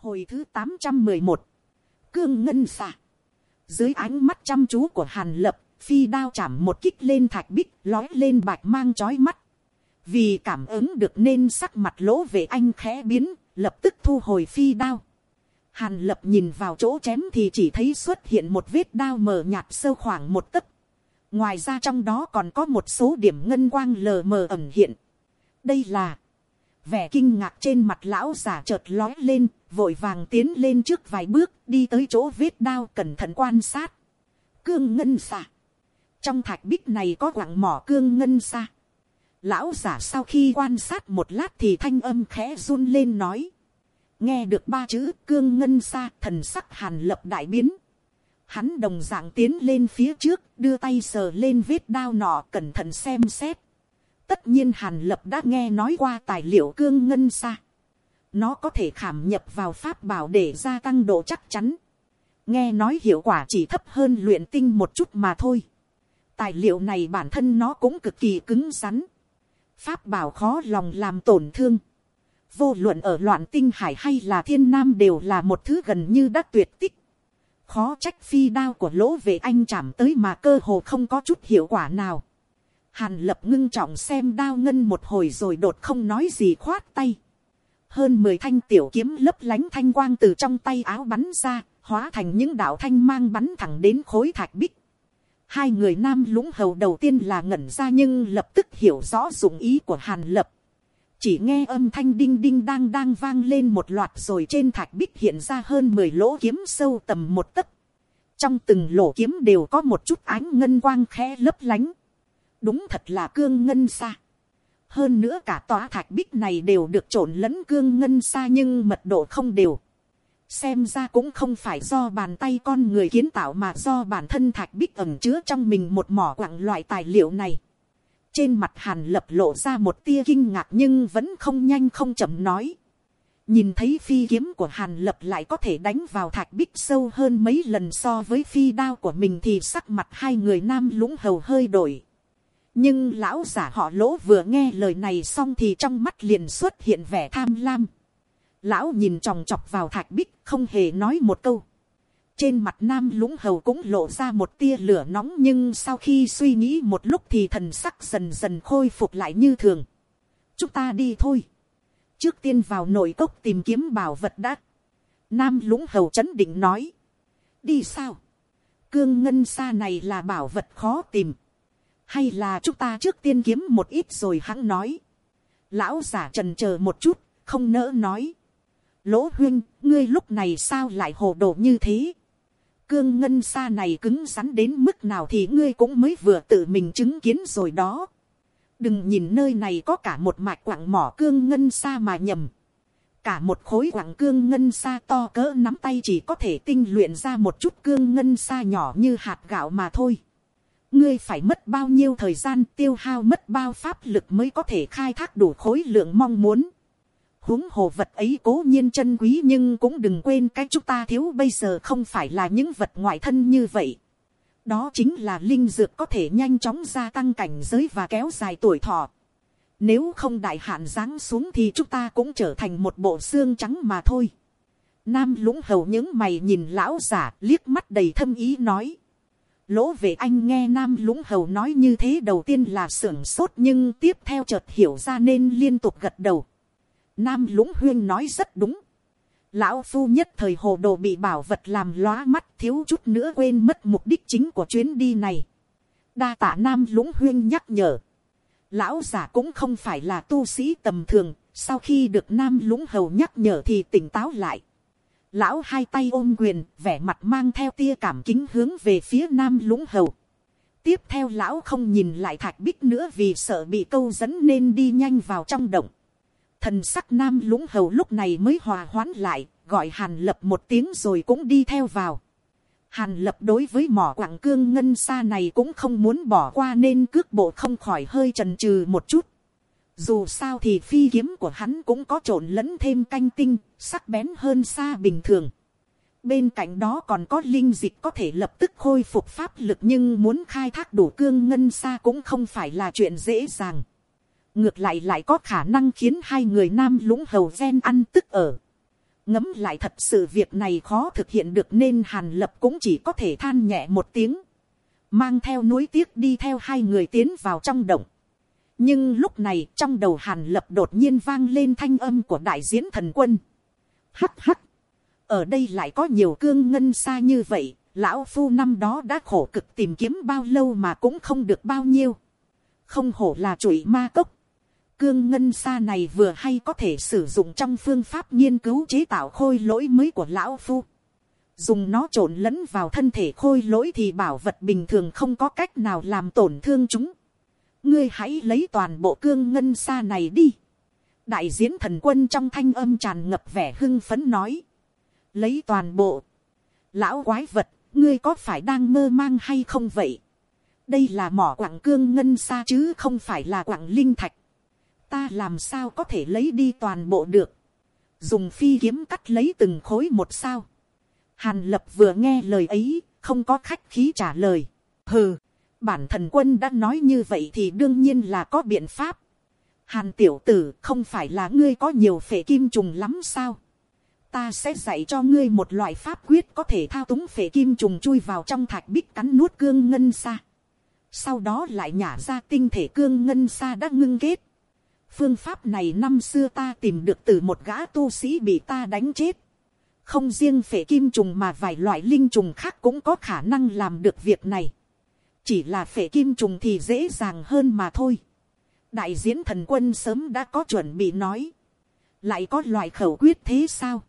Hồi thứ tám trăm mười một Cương ngân xạ. Dưới ánh mắt chăm chú của Hàn Lập, phi đao chạm một kích lên thạch bích, lói lên bạch mang chói mắt. Vì cảm ứng được nên sắc mặt lỗ về anh khẽ biến, lập tức thu hồi phi đao. Hàn lập nhìn vào chỗ chém thì chỉ thấy xuất hiện một vết đao mờ nhạt sâu khoảng một tấc. Ngoài ra trong đó còn có một số điểm ngân quang lờ mờ ẩn hiện. Đây là vẻ kinh ngạc trên mặt lão giả chợt lói lên, vội vàng tiến lên trước vài bước, đi tới chỗ vết đao cẩn thận quan sát. Cương ngân xa Trong thạch bích này có quặng mỏ cương ngân xa. Lão giả sau khi quan sát một lát thì thanh âm khẽ run lên nói. Nghe được ba chữ cương ngân xa thần sắc hàn lập đại biến. Hắn đồng dạng tiến lên phía trước đưa tay sờ lên vết đao nọ cẩn thận xem xét. Tất nhiên hàn lập đã nghe nói qua tài liệu cương ngân xa. Nó có thể khảm nhập vào pháp bảo để gia tăng độ chắc chắn. Nghe nói hiệu quả chỉ thấp hơn luyện tinh một chút mà thôi. Tài liệu này bản thân nó cũng cực kỳ cứng rắn. Pháp bảo khó lòng làm tổn thương. Vô luận ở loạn tinh hải hay là thiên nam đều là một thứ gần như đã tuyệt tích. Khó trách phi đao của lỗ về anh chạm tới mà cơ hồ không có chút hiệu quả nào. Hàn lập ngưng trọng xem đao ngân một hồi rồi đột không nói gì khoát tay. Hơn mười thanh tiểu kiếm lấp lánh thanh quang từ trong tay áo bắn ra, hóa thành những đạo thanh mang bắn thẳng đến khối thạch bích. Hai người nam lũng hầu đầu tiên là ngẩn ra nhưng lập tức hiểu rõ dụng ý của hàn lập. Chỉ nghe âm thanh đinh đinh đang đang vang lên một loạt rồi trên thạch bích hiện ra hơn 10 lỗ kiếm sâu tầm một tấc. Trong từng lỗ kiếm đều có một chút ánh ngân quang khẽ lấp lánh. Đúng thật là cương ngân xa. Hơn nữa cả tòa thạch bích này đều được trộn lẫn cương ngân xa nhưng mật độ không đều xem ra cũng không phải do bàn tay con người kiến tạo mà do bản thân thạch bích ẩm chứa trong mình một mỏ quặng loại tài liệu này. Trên mặt hàn lập lộ ra một tia kinh ngạc nhưng vẫn không nhanh không chậm nói. Nhìn thấy phi kiếm của hàn lập lại có thể đánh vào thạch bích sâu hơn mấy lần so với phi đao của mình thì sắc mặt hai người nam lũng hầu hơi đổi. Nhưng lão giả họ lỗ vừa nghe lời này xong thì trong mắt liền xuất hiện vẻ tham lam. Lão nhìn tròng chọc vào thạch bích, không hề nói một câu. Trên mặt nam lũng hầu cũng lộ ra một tia lửa nóng nhưng sau khi suy nghĩ một lúc thì thần sắc dần dần khôi phục lại như thường. Chúng ta đi thôi. Trước tiên vào nội cốc tìm kiếm bảo vật đã. Nam lũng hầu chấn định nói. Đi sao? Cương ngân xa này là bảo vật khó tìm. Hay là chúng ta trước tiên kiếm một ít rồi hắn nói. Lão giả trần chờ một chút, không nỡ nói lỗ huyên, ngươi lúc này sao lại hồ đồ như thế. cương ngân xa này cứng rắn đến mức nào thì ngươi cũng mới vừa tự mình chứng kiến rồi đó. đừng nhìn nơi này có cả một mạch quặng mỏ cương ngân xa mà nhầm. cả một khối quặng cương ngân xa to cỡ nắm tay chỉ có thể tinh luyện ra một chút cương ngân xa nhỏ như hạt gạo mà thôi ngươi phải mất bao nhiêu thời gian tiêu hao mất bao pháp lực mới có thể khai thác đủ khối lượng mong muốn huống hồ vật ấy cố nhiên chân quý nhưng cũng đừng quên cái chúng ta thiếu bây giờ không phải là những vật ngoại thân như vậy. đó chính là linh dược có thể nhanh chóng gia tăng cảnh giới và kéo dài tuổi thọ. nếu không đại hạn giáng xuống thì chúng ta cũng trở thành một bộ xương trắng mà thôi. Nam lũng hầu những mày nhìn lão giả, liếc mắt đầy thâm ý nói. Lỗ về anh nghe Nam lũng hầu nói như thế đầu tiên là sưởng sốt nhưng tiếp theo chợt hiểu ra nên liên tục gật đầu Nam lũng huyên nói rất đúng. Lão phu nhất thời hồ đồ bị bảo vật làm lóa mắt thiếu chút nữa quên mất mục đích chính của chuyến đi này. Đa tạ Nam lũng huyên nhắc nhở. Lão giả cũng không phải là tu sĩ tầm thường, sau khi được Nam lũng hầu nhắc nhở thì tỉnh táo lại. Lão hai tay ôm quyền, vẻ mặt mang theo tia cảm kính hướng về phía Nam lũng hầu. Tiếp theo lão không nhìn lại thạch bích nữa vì sợ bị câu dẫn nên đi nhanh vào trong động thần sắc nam lũng hầu lúc này mới hòa hoãn lại, gọi hàn lập một tiếng rồi cũng đi theo vào. Hàn lập đối với mỏ quảng cương ngân xa này cũng không muốn bỏ qua nên cước bộ không khỏi hơi trần trừ một chút. Dù sao thì phi kiếm của hắn cũng có trộn lẫn thêm canh tinh, sắc bén hơn xa bình thường. Bên cạnh đó còn có linh dịch có thể lập tức khôi phục pháp lực nhưng muốn khai thác đủ cương ngân xa cũng không phải là chuyện dễ dàng ngược lại lại có khả năng khiến hai người nam lũng hầu gen ăn tức ở. ngấm lại thật sự việc này khó thực hiện được nên hàn lập cũng chỉ có thể than nhẹ một tiếng, mang theo núi tiếc đi theo hai người tiến vào trong động nhưng lúc này trong đầu hàn lập đột nhiên vang lên thanh âm của đại diễn thần quân. hắt hắt, ở đây lại có nhiều cương ngân xa như vậy, lão phu năm đó đã khổ cực tìm kiếm bao lâu mà cũng không được bao nhiêu. không hổ là chuỗi ma cốc cương ngân xa này vừa hay có thể sử dụng trong phương pháp nghiên cứu chế tạo khôi lỗi mới của lão phu. Dùng nó trộn lẫn vào thân thể khôi lỗi thì bảo vật bình thường không có cách nào làm tổn thương chúng. Ngươi hãy lấy toàn bộ cương ngân xa này đi. Đại diễn thần quân trong thanh âm tràn ngập vẻ hưng phấn nói. Lấy toàn bộ. Lão quái vật, ngươi có phải đang mơ mang hay không vậy? Đây là mỏ quặng cương ngân xa chứ không phải là quặng linh thạch ta làm sao có thể lấy đi toàn bộ được, dùng phi kiếm cắt lấy từng khối một sao. Hàn lập vừa nghe lời ấy, không có khách khí trả lời. Hừ, bản thần quân đã nói như vậy thì đương nhiên là có biện pháp. Hàn tiểu tử, không phải là ngươi có nhiều phệ kim trùng lắm sao. Ta sẽ dạy cho ngươi một loại pháp quyết có thể thao túng phệ kim trùng chui vào trong thạch bích cắn nuốt cương ngân xa. Sau đó lại nhả ra tinh thể cương ngân xa đã ngưng kết phương pháp này năm xưa ta tìm được từ một gã tu sĩ bị ta đánh chết. không riêng phệ kim trùng mà vài loại linh trùng khác cũng có khả năng làm được việc này chỉ là phệ kim trùng thì dễ dàng hơn mà thôi. đại diễn thần quân sớm đã có chuẩn bị nói. lại có loại khẩu quyết thế sao.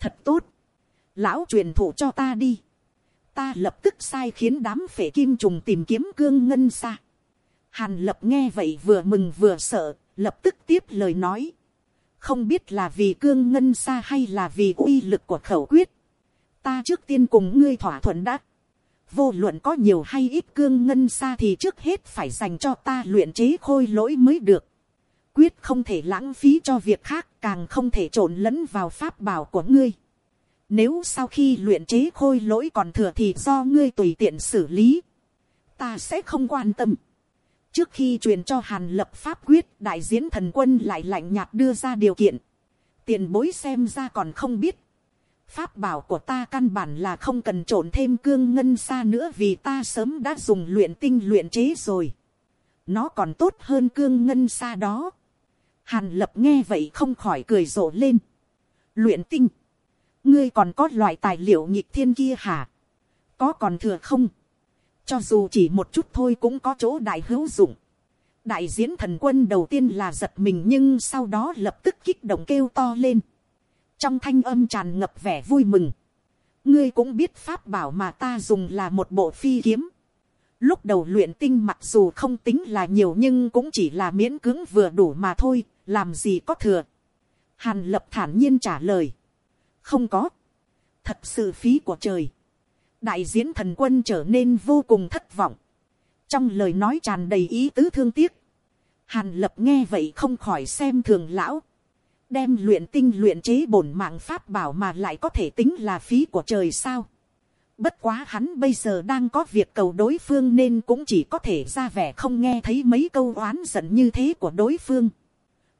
thật tốt. lão truyền thụ cho ta đi. ta lập tức sai khiến đám phệ kim trùng tìm kiếm cương ngân xa. Hàn lập nghe vậy vừa mừng vừa sợ, lập tức tiếp lời nói, không biết là vì cương ngân xa hay là vì uy lực của khẩu quyết, ta trước tiên cùng ngươi thỏa thuận đã, vô luận có nhiều hay ít cương ngân xa thì trước hết phải dành cho ta luyện chế khôi lỗi mới được, quyết không thể lãng phí cho việc khác càng không thể trộn lẫn vào pháp bảo của ngươi. Nếu sau khi luyện chế khôi lỗi còn thừa thì do ngươi tùy tiện xử lý, ta sẽ không quan tâm. Trước khi truyền cho hàn lập pháp quyết đại diễn thần quân lại lạnh nhạt đưa ra điều kiện. Tiền bối xem ra còn không biết pháp bảo của ta căn bản là không cần trộn thêm cương ngân xa nữa vì ta sớm đã dùng luyện tinh luyện chế rồi. Nó còn tốt hơn cương ngân xa đó. Hàn lập nghe vậy không khỏi cười rộ lên. Luyện tinh? Ngươi còn có loại tài liệu nhịp thiên kia hả? Có còn thừa không? Cho dù chỉ một chút thôi cũng có chỗ đại hữu dụng. đại diễn thần quân đầu tiên là giật mình nhưng sau đó lập tức kích động kêu to lên trong thanh âm tràn ngập vẻ vui mừng. ngươi cũng biết pháp bảo mà ta dùng là một bộ phi kiếm. lúc đầu luyện tinh mặc dù không tính là nhiều nhưng cũng chỉ là miễn cưỡng vừa đủ mà thôi, làm gì có thừa. hàn lập thản nhiên trả lời. không có. thật sự phí của trời đại diễn thần quân trở nên vô cùng thất vọng. trong lời nói tràn đầy ý tứ thương tiếc. hàn lập nghe vậy không khỏi xem thường lão đem luyện tinh luyện chế bổn mạng pháp bảo mà lại có thể tính là phí của trời sao. bất quá hắn bây giờ đang có việc cầu đối phương nên cũng chỉ có thể ra vẻ không nghe thấy mấy câu oán giận như thế của đối phương.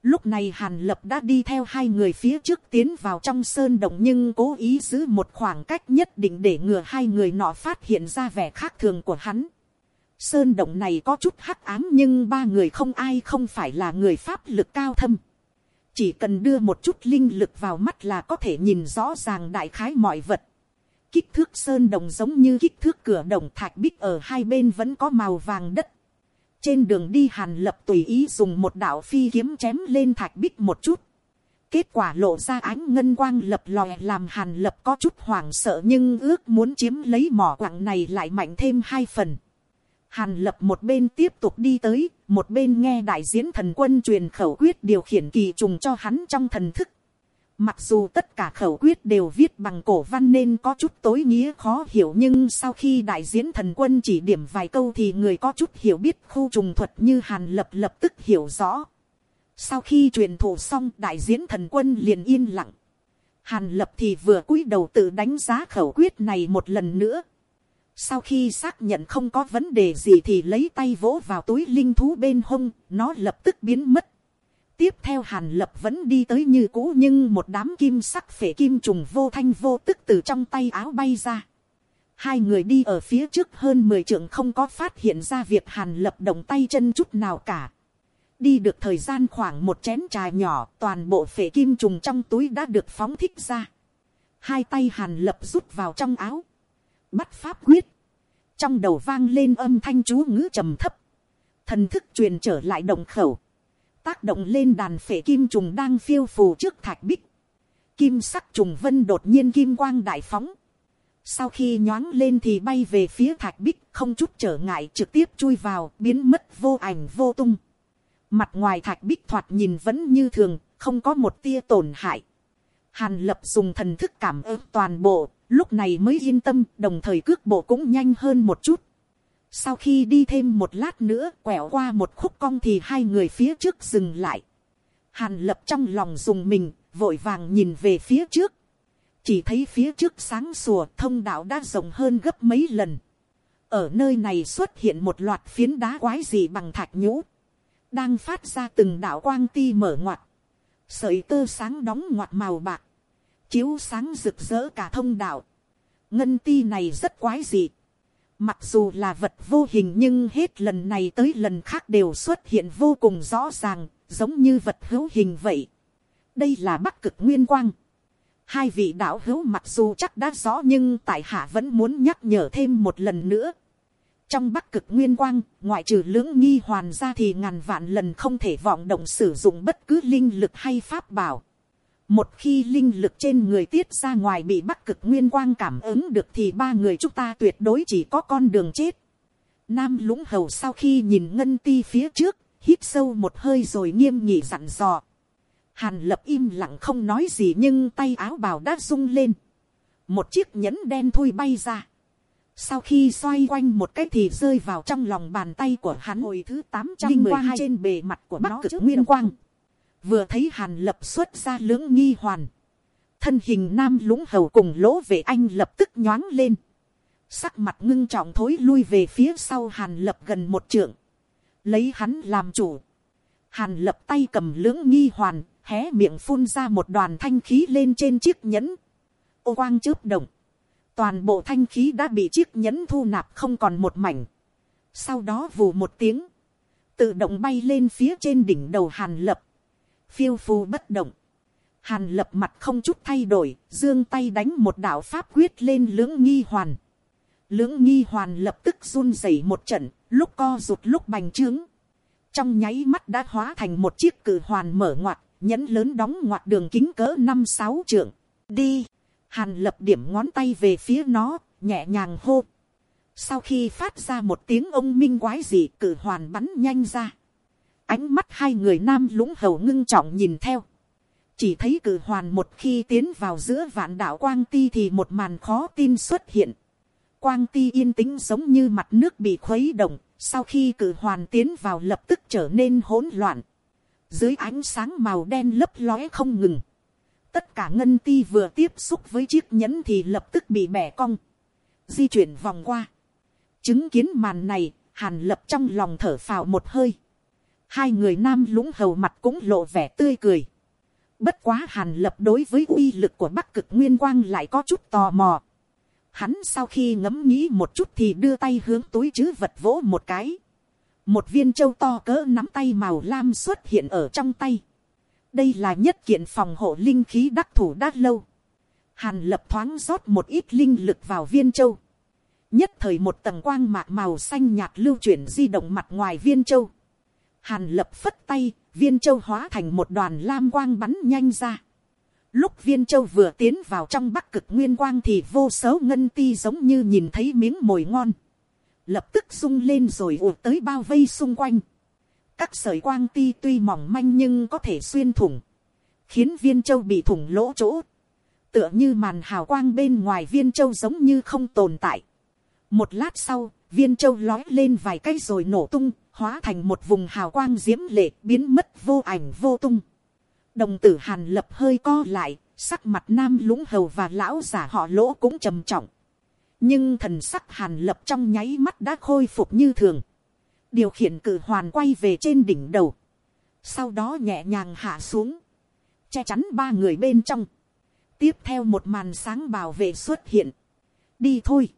Lúc này Hàn Lập đã đi theo hai người phía trước tiến vào trong sơn động nhưng cố ý giữ một khoảng cách nhất định để ngừa hai người nọ phát hiện ra vẻ khác thường của hắn. Sơn động này có chút hắc ám nhưng ba người không ai không phải là người pháp lực cao thâm. Chỉ cần đưa một chút linh lực vào mắt là có thể nhìn rõ ràng đại khái mọi vật. Kích thước sơn đồng giống như kích thước cửa đồng thạch bích ở hai bên vẫn có màu vàng đất trên đường đi hàn lập tùy ý dùng một đạo phi kiếm chém lên thạch bích một chút. Kết quả lộ ra ánh ngân quang lập lòe làm hàn lập có chút hoảng sợ nhưng ước muốn chiếm lấy mỏ quặng này lại mạnh thêm hai phần. Hàn lập một bên tiếp tục đi tới, một bên nghe đại diễn thần quân truyền khẩu quyết điều khiển kỳ trùng cho hắn trong thần thức. Mặc dù tất cả khẩu quyết đều viết bằng cổ văn nên có chút tối nghĩa khó hiểu nhưng sau khi đại diễn thần quân chỉ điểm vài câu thì người có chút hiểu biết khu trùng thuật như hàn lập lập tức hiểu rõ. Sau khi truyền thụ xong đại diễn thần quân liền yên lặng. Hàn lập thì vừa cúi đầu tự đánh giá khẩu quyết này một lần nữa. Sau khi xác nhận không có vấn đề gì thì lấy tay vỗ vào túi linh thú bên hông, nó lập tức biến mất tiếp theo hàn lập vẫn đi tới như cũ nhưng một đám kim sắc phể kim trùng vô thanh vô tức từ trong tay áo bay ra. Hai người đi ở phía trước hơn mười trượng không có phát hiện ra việc hàn lập động tay chân chút nào cả. Đi được thời gian khoảng một chén trà nhỏ toàn bộ phể kim trùng trong túi đã được phóng thích ra. Hai tay hàn lập rút vào trong áo. Bắt pháp quyết. Trong đầu vang lên âm thanh chú ngữ trầm thấp. Thần thức truyền trở lại động khẩu tác động lên đàn phể kim trùng đang phiêu phù trước thạch bích. Kim sắc trùng vân đột nhiên kim quang đại phóng. Sau khi nhoáng lên thì bay về phía thạch bích không chút trở ngại trực tiếp chui vào biến mất vô ảnh vô tung. Mặt ngoài thạch bích thoạt nhìn vẫn như thường, không có một tia tổn hại. Hàn lập dùng thần thức cảm ứng toàn bộ, lúc này mới yên tâm, đồng thời cước bộ cũng nhanh hơn một chút. Sau khi đi thêm một lát nữa quẹo qua một khúc cong thì hai người phía trước dừng lại. Hàn lập trong lòng dùng mình, vội vàng nhìn về phía trước. Chỉ thấy phía trước sáng sủa thông đạo đã rộng hơn gấp mấy lần. Ở nơi này xuất hiện một loạt phiến đá quái dị bằng thạch nhũ. Đang phát ra từng đạo quang ti mở ngoặt. Sợi tơ sáng đóng ngoặt màu bạc. Chiếu sáng rực rỡ cả thông đạo. Ngân ti này rất quái dị Mặc dù là vật vô hình nhưng hết lần này tới lần khác đều xuất hiện vô cùng rõ ràng, giống như vật hữu hình vậy. Đây là bắc cực nguyên quang. Hai vị đạo hữu mặc dù chắc đã rõ nhưng tại hạ vẫn muốn nhắc nhở thêm một lần nữa. Trong bắc cực nguyên quang, ngoại trừ lưỡng nghi hoàn ra thì ngàn vạn lần không thể vọng động sử dụng bất cứ linh lực hay pháp bảo. Một khi linh lực trên người tiết ra ngoài bị bắc cực nguyên quang cảm ứng được thì ba người chúng ta tuyệt đối chỉ có con đường chết. Nam lũng hầu sau khi nhìn ngân ti phía trước, hít sâu một hơi rồi nghiêm nghị dặn dò. Hàn lập im lặng không nói gì nhưng tay áo bào đã rung lên. Một chiếc nhẫn đen thui bay ra. Sau khi xoay quanh một cái thì rơi vào trong lòng bàn tay của hắn. Hồi thứ 812 trên bề mặt của bắc cực nguyên quang. Vừa thấy hàn lập xuất ra lưỡng nghi hoàn, thân hình nam lũng hầu cùng lỗ về anh lập tức nhoáng lên, sắc mặt ngưng trọng thối lui về phía sau hàn lập gần một trượng, lấy hắn làm chủ, hàn lập tay cầm lưỡng nghi hoàn, hé miệng phun ra một đoàn thanh khí lên trên chiếc nhẫn, ô quang chớp động, toàn bộ thanh khí đã bị chiếc nhẫn thu nạp không còn một mảnh, sau đó vù một tiếng, tự động bay lên phía trên đỉnh đầu hàn lập, phiêu phù bất động. Hàn lập mặt không chút thay đổi, dương tay đánh một đạo pháp quyết lên lưỡng nghi hoàn. Lưỡng nghi hoàn lập tức run rẩy một trận, lúc co rụt lúc bành trướng. Trong nháy mắt đã hóa thành một chiếc cử hoàn mở ngoặt, nhẫn lớn đóng ngoặt đường kính cỡ năm sáu trượng. Đi! Hàn lập điểm ngón tay về phía nó, nhẹ nhàng hô. Sau khi phát ra một tiếng ông minh quái dị, cử hoàn bắn nhanh ra Ánh mắt hai người nam lũng hầu ngưng trọng nhìn theo. Chỉ thấy cử hoàn một khi tiến vào giữa vạn đảo quang ti thì một màn khó tin xuất hiện. Quang ti yên tĩnh giống như mặt nước bị khuấy động. Sau khi cử hoàn tiến vào lập tức trở nên hỗn loạn. Dưới ánh sáng màu đen lấp lóe không ngừng. Tất cả ngân ti vừa tiếp xúc với chiếc nhẫn thì lập tức bị bẻ cong. Di chuyển vòng qua. Chứng kiến màn này, hàn lập trong lòng thở phào một hơi hai người nam lũng hầu mặt cũng lộ vẻ tươi cười. Bất quá hàn lập đối với uy lực của bắc cực nguyên quang lại có chút tò mò. Hắn sau khi ngẫm nghĩ một chút thì đưa tay hướng túi chứ vật vỗ một cái. Một viên châu to cỡ nắm tay màu lam xuất hiện ở trong tay. Đây là nhất kiện phòng hộ linh khí đắc thủ đã lâu. Hàn lập thoáng rót một ít linh lực vào viên châu. Nhất thời một tầng quang mạc màu xanh nhạt lưu chuyển di động mặt ngoài viên châu. Hàn lập phất tay, viên châu hóa thành một đoàn lam quang bắn nhanh ra. Lúc viên châu vừa tiến vào trong bắc cực nguyên quang thì vô số ngân ti giống như nhìn thấy miếng mồi ngon. Lập tức sung lên rồi ụt tới bao vây xung quanh. Các sợi quang ti tuy mỏng manh nhưng có thể xuyên thủng. Khiến viên châu bị thủng lỗ chỗ. Tựa như màn hào quang bên ngoài viên châu giống như không tồn tại. Một lát sau, viên châu lói lên vài cái rồi nổ tung, hóa thành một vùng hào quang diễm lệ biến mất vô ảnh vô tung. Đồng tử hàn lập hơi co lại, sắc mặt nam lũng hầu và lão giả họ lỗ cũng trầm trọng. Nhưng thần sắc hàn lập trong nháy mắt đã khôi phục như thường. Điều khiển cử hoàn quay về trên đỉnh đầu. sau đó nhẹ nhàng hạ xuống, che chắn ba người bên trong, tiếp theo một màn sáng bảo vệ xuất hiện, đi thôi,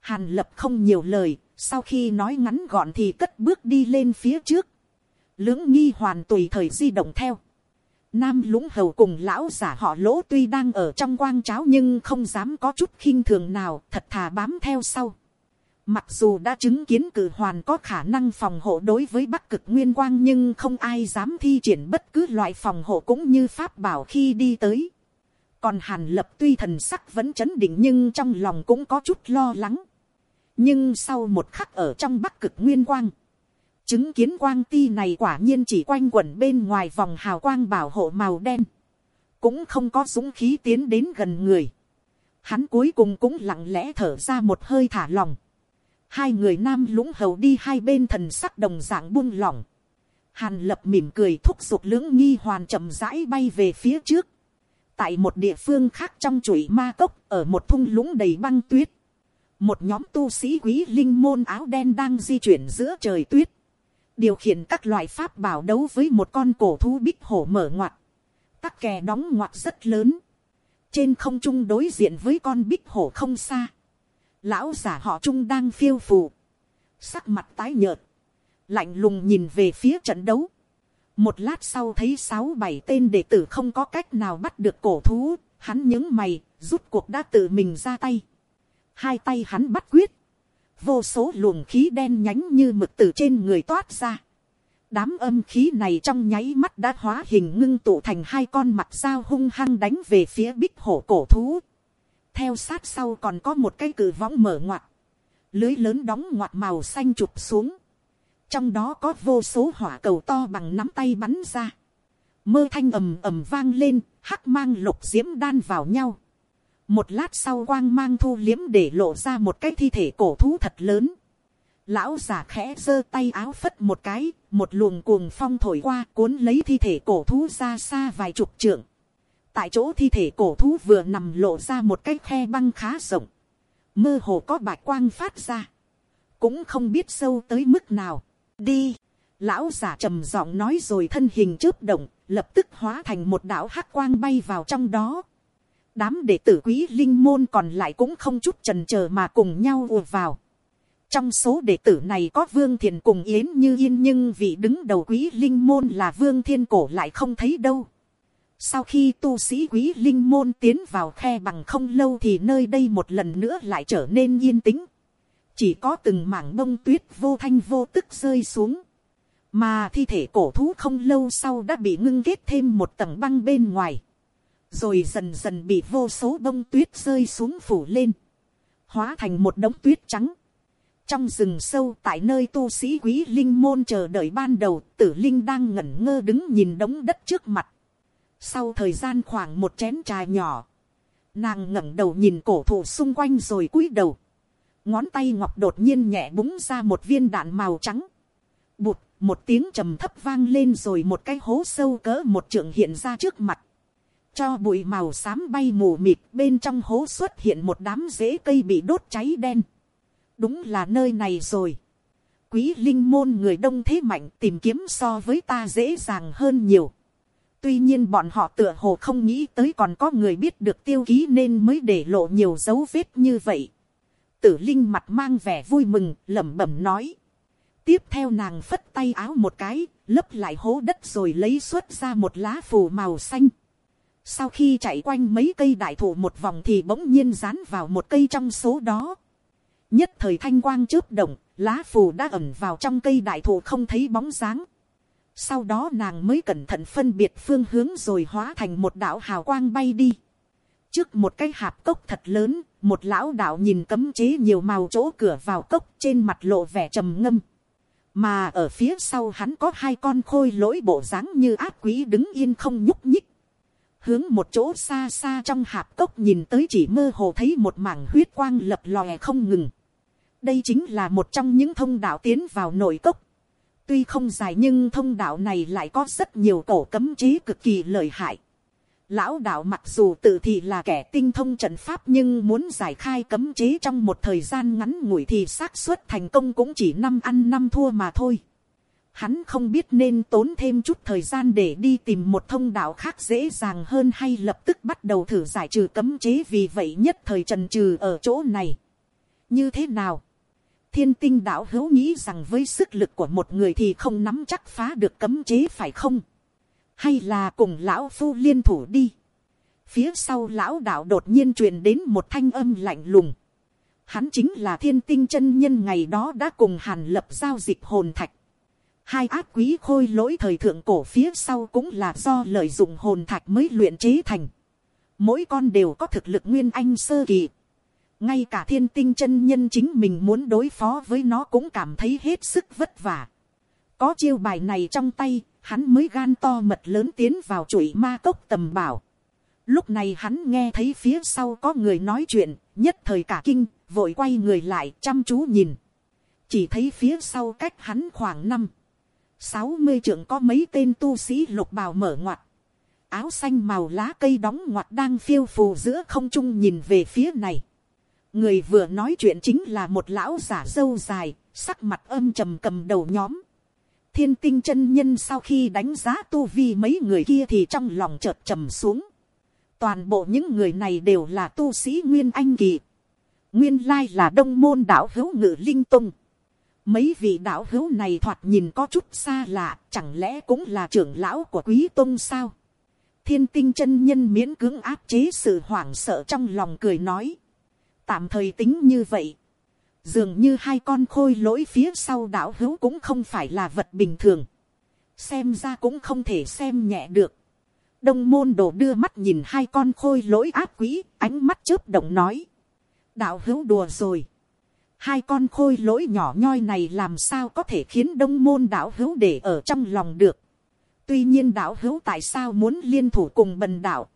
hàn lập không nhiều lời, sau khi nói ngắn gọn thì cất bước đi lên phía trước, lưỡng nghi hoàn tùy thời di động theo, Nam lũng hầu cùng lão giả họ lỗ tuy đang ở trong quang cháo nhưng không dám có chút khinh thường nào thật thà bám theo sau. Mặc dù đã chứng kiến cử hoàn có khả năng phòng hộ đối với bắc cực nguyên quang nhưng không ai dám thi triển bất cứ loại phòng hộ cũng như pháp bảo khi đi tới. Còn hàn lập tuy thần sắc vẫn chấn định nhưng trong lòng cũng có chút lo lắng. Nhưng sau một khắc ở trong bắc cực nguyên quang, Chứng kiến quang ti này quả nhiên chỉ quanh quẩn bên ngoài vòng hào quang bảo hộ màu đen. Cũng không có dũng khí tiến đến gần người. Hắn cuối cùng cũng lặng lẽ thở ra một hơi thả lòng. Hai người nam lũng hầu đi hai bên thần sắc đồng dạng buông lỏng. Hàn lập mỉm cười thúc giục lưỡng nghi hoàn chậm rãi bay về phía trước. Tại một địa phương khác trong chuỗi ma cốc ở một thung lũng đầy băng tuyết. Một nhóm tu sĩ quý linh môn áo đen đang di chuyển giữa trời tuyết điều khiển các loại pháp bảo đấu với một con cổ thú bích hổ mở ngoặt, tắc kè đóng ngoặt rất lớn, trên không trung đối diện với con bích hổ không xa, lão giả họ trung đang phiêu phù, sắc mặt tái nhợt, lạnh lùng nhìn về phía trận đấu, một lát sau thấy sáu bảy tên đệ tử không có cách nào bắt được cổ thú, hắn những mày, rút cuộc đã tự mình ra tay. Hai tay hắn bắt quyết vô số luồng khí đen nhánh như mực từ trên người toát ra. đám âm khí này trong nháy mắt đã hóa hình ngưng tụ thành hai con mặt dao hung hăng đánh về phía bích hổ cổ thú theo sát sau còn có một cái cử võng mở ngoặt, lưới lớn đóng ngoặt màu xanh chụp xuống. trong đó có vô số hỏa cầu to bằng nắm tay bắn ra. mơ thanh ầm ầm vang lên, hắc mang lục diễm đan vào nhau một lát sau quang mang thu liếm để lộ ra một cái thi thể cổ thú thật lớn. lão già khẽ giơ tay áo phất một cái, một luồng cuồng phong thổi qua cuốn lấy thi thể cổ thú ra xa vài chục trượng tại chỗ thi thể cổ thú vừa nằm lộ ra một cái khe băng khá rộng, mơ hồ có bạch quang phát ra, cũng không biết sâu tới mức nào. đi, lão giả trầm giọng nói rồi thân hình chớp động, lập tức hóa thành một đạo hắc quang bay vào trong đó đám đệ tử quý linh môn còn lại cũng không chút trần chờ mà cùng nhau ùa vào. trong số đệ tử này có vương thiền cùng yến như yên nhưng vị đứng đầu quý linh môn là vương thiên cổ lại không thấy đâu sau khi tu sĩ quý linh môn tiến vào khe bằng không lâu thì nơi đây một lần nữa lại trở nên yên tĩnh. chỉ có từng mảng bông tuyết vô thanh vô tức rơi xuống. mà thi thể cổ thú không lâu sau đã bị ngưng kết thêm một tầng băng bên ngoài rồi dần dần bị vô số bông tuyết rơi xuống phủ lên, hóa thành một đống tuyết trắng. trong rừng sâu tại nơi tu sĩ quý linh môn chờ đợi ban đầu, tử linh đang ngẩn ngơ đứng nhìn đống đất trước mặt sau thời gian khoảng một chén trà nhỏ, nàng ngẩng đầu nhìn cổ thụ xung quanh rồi cúi đầu, ngón tay ngọc đột nhiên nhẹ búng ra một viên đạn màu trắng, bụt một tiếng trầm thấp vang lên rồi một cái hố sâu cỡ một trượng hiện ra trước mặt cho bụi màu xám bay mù mịt bên trong hố xuất hiện một đám rễ cây bị đốt cháy đen. đúng là nơi này rồi. quý linh môn người đông thế mạnh tìm kiếm so với ta dễ dàng hơn nhiều tuy nhiên bọn họ tựa hồ không nghĩ tới còn có người biết được tiêu ký nên mới để lộ nhiều dấu vết như vậy. tử linh mặt mang vẻ vui mừng lẩm bẩm nói. tiếp theo nàng phất tay áo một cái lấp lại hố đất rồi lấy xuất ra một lá phù màu xanh sau khi chạy quanh mấy cây đại thụ một vòng thì bỗng nhiên dán vào một cây trong số đó. Nhất thời thanh quang chớp động, lá phù đã ẩn vào trong cây đại thụ không thấy bóng dáng. Sau đó nàng mới cẩn thận phân biệt phương hướng rồi hóa thành một đạo hào quang bay đi. Trước một cái hạp cốc thật lớn, một lão đạo nhìn cấm chế nhiều màu chỗ cửa vào cốc trên mặt lộ vẻ trầm ngâm. Mà ở phía sau hắn có hai con khôi lỗi bộ dáng như ác quý đứng yên không nhúc nhích hướng một chỗ xa xa trong hạp cốc nhìn tới chỉ mơ hồ thấy một mảng huyết quang lập lòe không ngừng. đây chính là một trong những thông đạo tiến vào nội cốc tuy không dài nhưng thông đạo này lại có rất nhiều cổ cấm chế cực kỳ lợi hại. lão đạo mặc dù tự thì là kẻ tinh thông trận pháp nhưng muốn giải khai cấm chế trong một thời gian ngắn ngủi thì xác suất thành công cũng chỉ năm ăn năm thua mà thôi Hắn không biết nên tốn thêm chút thời gian để đi tìm một thông đạo khác dễ dàng hơn hay lập tức bắt đầu thử giải trừ cấm chế vì vậy nhất thời trần trừ ở chỗ này. Như thế nào? Thiên tinh đạo hữu nghĩ rằng với sức lực của một người thì không nắm chắc phá được cấm chế phải không? Hay là cùng lão phu liên thủ đi? Phía sau lão đạo đột nhiên truyền đến một thanh âm lạnh lùng. Hắn chính là thiên tinh chân nhân ngày đó đã cùng hàn lập giao dịch hồn thạch. Hai ác quý khôi lỗi thời thượng cổ phía sau cũng là do lợi dụng hồn thạch mới luyện chế thành. Mỗi con đều có thực lực nguyên anh sơ kỳ. Ngay cả thiên tinh chân nhân chính mình muốn đối phó với nó cũng cảm thấy hết sức vất vả. Có chiêu bài này trong tay, hắn mới gan to mật lớn tiến vào chuỗi ma cốc tầm bảo. Lúc này hắn nghe thấy phía sau có người nói chuyện, nhất thời cả kinh, vội quay người lại chăm chú nhìn. Chỉ thấy phía sau cách hắn khoảng năm sáu mươi trưởng có mấy tên tu sĩ lục bào mở ngoặt. Áo xanh màu lá cây đóng ngoặt đang phiêu phù giữa không trung nhìn về phía này. Người vừa nói chuyện chính là một lão giả dâu dài, sắc mặt âm trầm cầm đầu nhóm. Thiên tinh chân nhân sau khi đánh giá tu vi mấy người kia thì trong lòng chợt trầm xuống. Toàn bộ những người này đều là tu sĩ Nguyên Anh Kỳ. Nguyên lai là đông môn đạo hữu ngự linh tung. Mấy vị đạo hữu này thoạt nhìn có chút xa lạ, chẳng lẽ cũng là trưởng lão của quý tông sao? Thiên tinh chân nhân miễn cưỡng áp chế sự hoảng sợ trong lòng cười nói. Tạm thời tính như vậy. Dường như hai con khôi lỗi phía sau đạo hữu cũng không phải là vật bình thường. Xem ra cũng không thể xem nhẹ được. Đông môn đồ đưa mắt nhìn hai con khôi lỗi áp quỷ, ánh mắt chớp động nói. Đạo hữu đùa rồi hai con khôi lỗi nhỏ nhoi này làm sao có thể khiến đông môn đạo hữu để ở trong lòng được. tuy nhiên đạo hữu tại sao muốn liên thủ cùng bần đạo.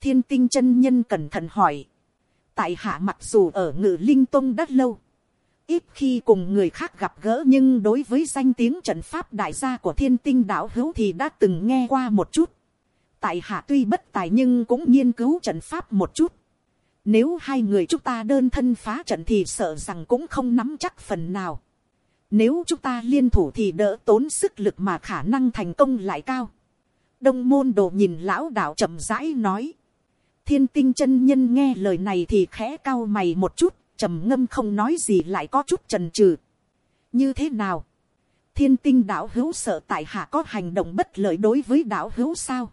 thiên tinh chân nhân cẩn thận hỏi tại hạ mặc dù ở ngự linh tông đất lâu. ít khi cùng người khác gặp gỡ nhưng đối với danh tiếng trận pháp đại gia của thiên tinh đạo hữu thì đã từng nghe qua một chút. tại hạ tuy bất tài nhưng cũng nghiên cứu trận pháp một chút nếu hai người chúng ta đơn thân phá trận thì sợ rằng cũng không nắm chắc phần nào. Nếu chúng ta liên thủ thì đỡ tốn sức lực mà khả năng thành công lại cao. Đông môn đồ nhìn lão đạo chậm rãi nói. Thiên tinh chân nhân nghe lời này thì khẽ cao mày một chút, trầm ngâm không nói gì lại có chút trần trừ. Như thế nào? Thiên tinh đạo hữu sợ tại hạ có hành động bất lợi đối với đạo hữu sao?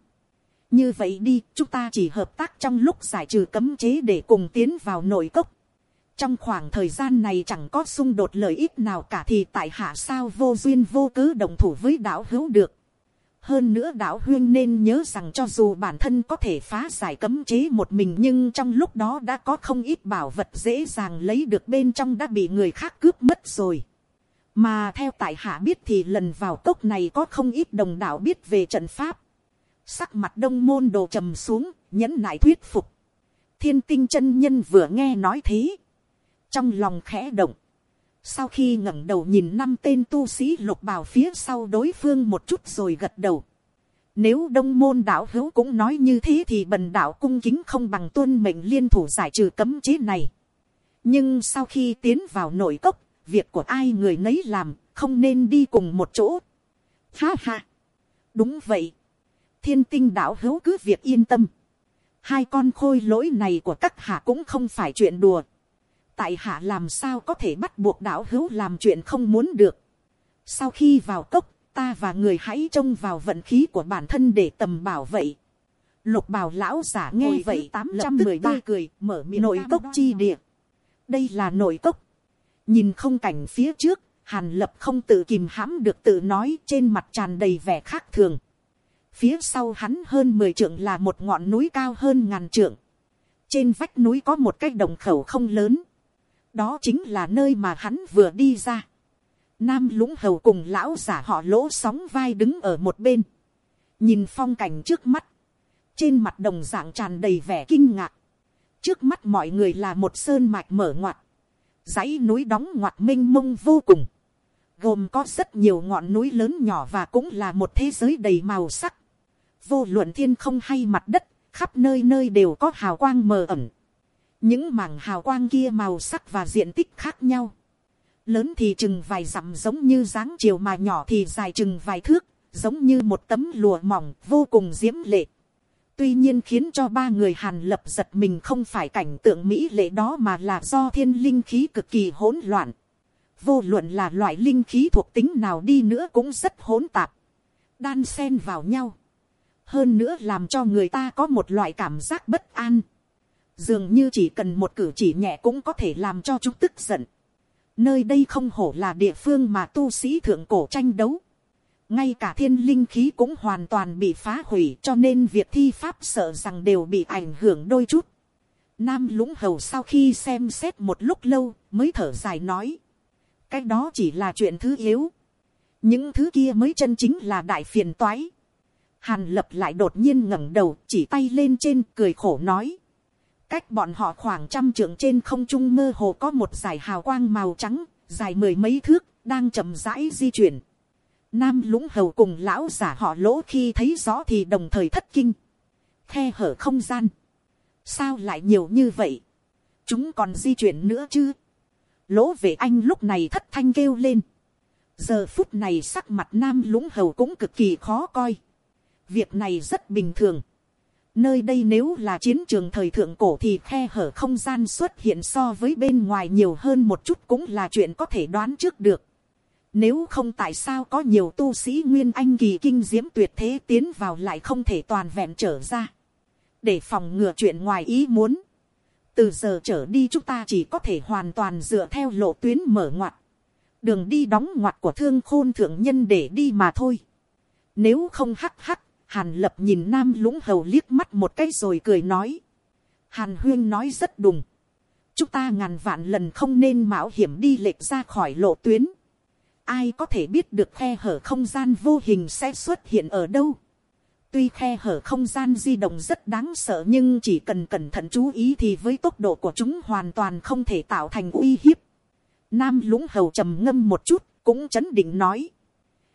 như vậy đi chúng ta chỉ hợp tác trong lúc giải trừ cấm chế để cùng tiến vào nội cốc trong khoảng thời gian này chẳng có xung đột lợi ích nào cả thì tại hạ sao vô duyên vô cớ đồng thủ với đạo hữu được hơn nữa đạo huyên nên nhớ rằng cho dù bản thân có thể phá giải cấm chế một mình nhưng trong lúc đó đã có không ít bảo vật dễ dàng lấy được bên trong đã bị người khác cướp mất rồi. Mà theo tại hạ biết thì lần vào cốc này có không ít đồng đạo biết về trận pháp. Sắc mặt đông môn đồ trầm xuống, nhẫn nại thuyết phục. Thiên tinh chân nhân vừa nghe nói thế. Trong lòng khẽ động. Sau khi ngẩng đầu nhìn năm tên tu sĩ lục bào phía sau đối phương một chút rồi gật đầu. Nếu đông môn đạo hữu cũng nói như thế thì bần đạo cung kính không bằng tuân mệnh liên thủ giải trừ cấm chế này. Nhưng sau khi tiến vào nội cốc, việc của ai người nấy làm, không nên đi cùng một chỗ. Ha ha! Đúng vậy thiên tinh đạo hữu cứ việc yên tâm. Hai con khôi lỗi này của các hạ cũng không phải chuyện đùa. Tại hạ làm sao có thể bắt buộc đạo hữu làm chuyện không muốn được. Sau khi vào cốc, ta và người hãy trông vào vận khí của bản thân để tầm bảo vệ. Lục bào lão giả nghe Hồi vậy tám trăm mười ba cười mở miệng nội cốc chi địa. Đây là nội cốc. Nhìn không cảnh phía trước, hàn lập không tự kìm hãm được tự nói trên mặt tràn đầy vẻ khác thường. Phía sau hắn hơn 10 trượng là một ngọn núi cao hơn ngàn trượng. Trên vách núi có một cái đồng khẩu không lớn. Đó chính là nơi mà hắn vừa đi ra. Nam lũng hầu cùng lão giả họ lỗ sóng vai đứng ở một bên. Nhìn phong cảnh trước mắt. Trên mặt đồng dạng tràn đầy vẻ kinh ngạc. Trước mắt mọi người là một sơn mạch mở ngoặt. dãy núi đóng ngoặt minh mông vô cùng. Gồm có rất nhiều ngọn núi lớn nhỏ và cũng là một thế giới đầy màu sắc vô luận thiên không hay mặt đất, khắp nơi nơi đều có hào quang mờ ẩm những mảng hào quang kia màu sắc và diện tích khác nhau. lớn thì chừng vài dặm giống như dáng chiều mà nhỏ thì dài chừng vài thước, giống như một tấm lụa mỏng vô cùng diễm lệ. Tuy nhiên khiến cho ba người hàn lập giật mình không phải cảnh tượng mỹ lệ đó mà là do thiên linh khí cực kỳ hỗn loạn. Vô luận là loại linh khí thuộc tính nào đi nữa cũng rất hỗn tạp. Đan xen vào nhau. Hơn nữa làm cho người ta có một loại cảm giác bất an. Dường như chỉ cần một cử chỉ nhẹ cũng có thể làm cho chúng tức giận. Nơi đây không hổ là địa phương mà tu sĩ thượng cổ tranh đấu. Ngay cả thiên linh khí cũng hoàn toàn bị phá hủy, cho nên việc thi pháp sợ rằng đều bị ảnh hưởng đôi chút. Nam lũng hầu sau khi xem xét một lúc lâu, mới thở dài nói. Cái đó chỉ là chuyện thứ yếu. Những thứ kia mới chân chính là đại phiền toái. Hàn lập lại đột nhiên ngẩng đầu, chỉ tay lên trên, cười khổ nói cách bọn họ khoảng trăm trượng trên không trung mơ hồ có một dải hào quang màu trắng, dài mười mấy thước, đang chậm rãi di chuyển. Nam lũng hầu cùng lão giả họ lỗ khi thấy rõ thì đồng thời thất kinh. Khe hở không gian. Sao lại nhiều như vậy? Chúng còn di chuyển nữa chứ? Lỗ về anh lúc này thất thanh kêu lên. Giờ phút này sắc mặt nam lũng hầu cũng cực kỳ khó coi. Việc này rất bình thường Nơi đây nếu là chiến trường thời thượng cổ thì khe hở không gian xuất hiện so với bên ngoài nhiều hơn một chút cũng là chuyện có thể đoán trước được. Nếu không tại sao có nhiều tu sĩ Nguyên Anh kỳ kinh diễm tuyệt thế tiến vào lại không thể toàn vẹn trở ra. Để phòng ngừa chuyện ngoài ý muốn. Từ giờ trở đi chúng ta chỉ có thể hoàn toàn dựa theo lộ tuyến mở ngoặt. Đường đi đóng ngoặt của thương khôn thượng nhân để đi mà thôi. Nếu không hắc hắc Hàn lập nhìn nam lũng hầu liếc mắt một cái rồi cười nói. Hàn huyên nói rất đùng. Chúng ta ngàn vạn lần không nên mạo hiểm đi lệch ra khỏi lộ tuyến. Ai có thể biết được khe hở không gian vô hình sẽ xuất hiện ở đâu. Tuy khe hở không gian di động rất đáng sợ nhưng chỉ cần cẩn thận chú ý thì với tốc độ của chúng hoàn toàn không thể tạo thành uy hiếp. Nam lũng hầu trầm ngâm một chút, cũng chấn định nói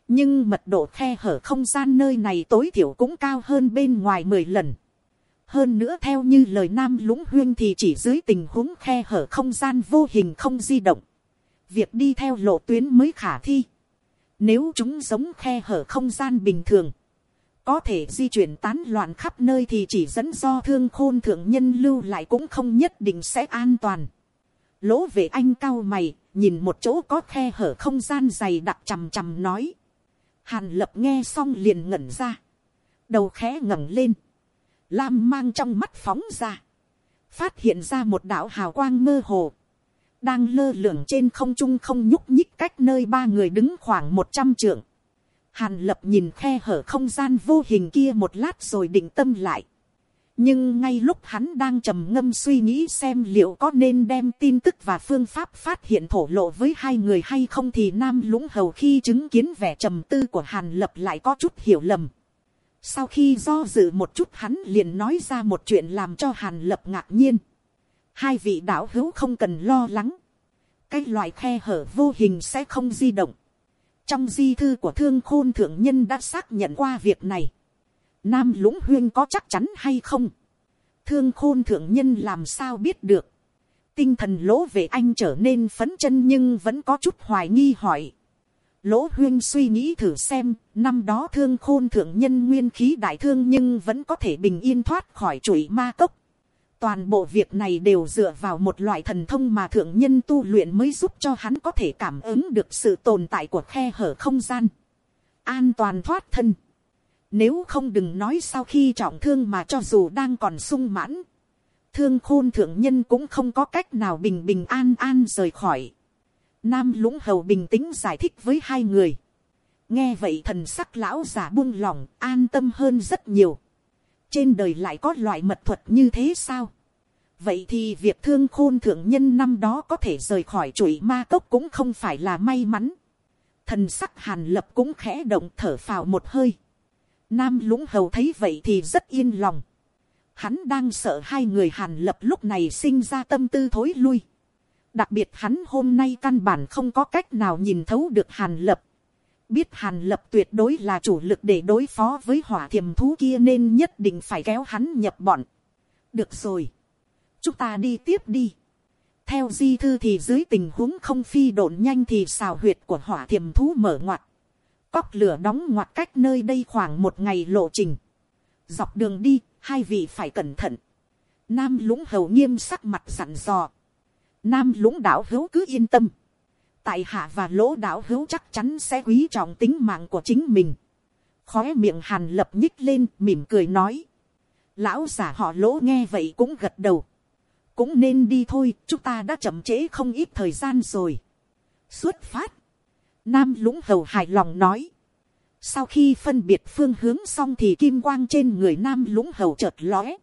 nhưng mật độ khe hở không gian nơi này tối thiểu cũng cao hơn bên ngoài mười lần. hơn nữa theo như lời nam lũng huyên thì chỉ dưới tình huống khe hở không gian vô hình không di động. việc đi theo lộ tuyến mới khả thi. nếu chúng giống khe hở không gian bình thường, có thể di chuyển tán loạn khắp nơi thì chỉ dẫn do thương khôn thượng nhân lưu lại cũng không nhất định sẽ an toàn. lỗ về anh cao mày, nhìn một chỗ có khe hở không gian dày đặc chằm chằm nói. Hàn lập nghe xong liền ngẩn ra. Đầu khẽ ngẩng lên. Lam mang trong mắt phóng ra. Phát hiện ra một đạo hào quang mơ hồ. Đang lơ lửng trên không trung không nhúc nhích cách nơi ba người đứng khoảng một trăm trượng. Hàn lập nhìn khe hở không gian vô hình kia một lát rồi định tâm lại nhưng ngay lúc hắn đang trầm ngâm suy nghĩ xem liệu có nên đem tin tức và phương pháp phát hiện thổ lộ với hai người hay không thì nam lũng hầu khi chứng kiến vẻ trầm tư của hàn lập lại có chút hiểu lầm. sau khi do dự một chút hắn liền nói ra một chuyện làm cho hàn lập ngạc nhiên. hai vị đạo hữu không cần lo lắng. cái loại khe hở vô hình sẽ không di động. trong di thư của thương khôn thượng nhân đã xác nhận qua việc này Nam lũng huyên có chắc chắn hay không? Thương khôn thượng nhân làm sao biết được? Tinh thần lỗ về anh trở nên phấn chân nhưng vẫn có chút hoài nghi hỏi. Lỗ huyên suy nghĩ thử xem, năm đó thương khôn thượng nhân nguyên khí đại thương nhưng vẫn có thể bình yên thoát khỏi chuỗi ma cốc. Toàn bộ việc này đều dựa vào một loại thần thông mà thượng nhân tu luyện mới giúp cho hắn có thể cảm ứng được sự tồn tại của khe hở không gian. An toàn thoát thân. Nếu không đừng nói sau khi trọng thương mà cho dù đang còn sung mãn. Thương khôn thượng nhân cũng không có cách nào bình bình an an rời khỏi. Nam lũng hầu bình tĩnh giải thích với hai người. Nghe vậy thần sắc lão giả buông lỏng, an tâm hơn rất nhiều. Trên đời lại có loại mật thuật như thế sao? Vậy thì việc thương khôn thượng nhân năm đó có thể rời khỏi chuỗi ma cốc cũng không phải là may mắn. Thần sắc hàn lập cũng khẽ động thở phào một hơi. Nam lũng hầu thấy vậy thì rất yên lòng. Hắn đang sợ hai người hàn lập lúc này sinh ra tâm tư thối lui. Đặc biệt hắn hôm nay căn bản không có cách nào nhìn thấu được hàn lập. Biết hàn lập tuyệt đối là chủ lực để đối phó với hỏa thiềm thú kia nên nhất định phải kéo hắn nhập bọn. Được rồi. Chúng ta đi tiếp đi. theo di thư thì dưới tình huống không phi độn nhanh thì xào huyệt của hỏa thiềm thú mở ngoặt. Cóc lửa đóng ngoặt cách nơi đây khoảng một ngày lộ trình. Dọc đường đi, hai vị phải cẩn thận. Nam lũng hầu nghiêm sắc mặt sẵn dò. Nam lũng đảo hữu cứ yên tâm. Tại hạ và lỗ đảo hữu chắc chắn sẽ quý trọng tính mạng của chính mình. Khóe miệng hàn lập nhích lên mỉm cười nói. Lão giả họ lỗ nghe vậy cũng gật đầu. Cũng nên đi thôi, chúng ta đã chậm trễ không ít thời gian rồi. Xuất phát. Nam lũng hầu hài lòng nói. Sau khi phân biệt phương hướng xong thì kim quang trên người nam lũng hầu chợt lóe.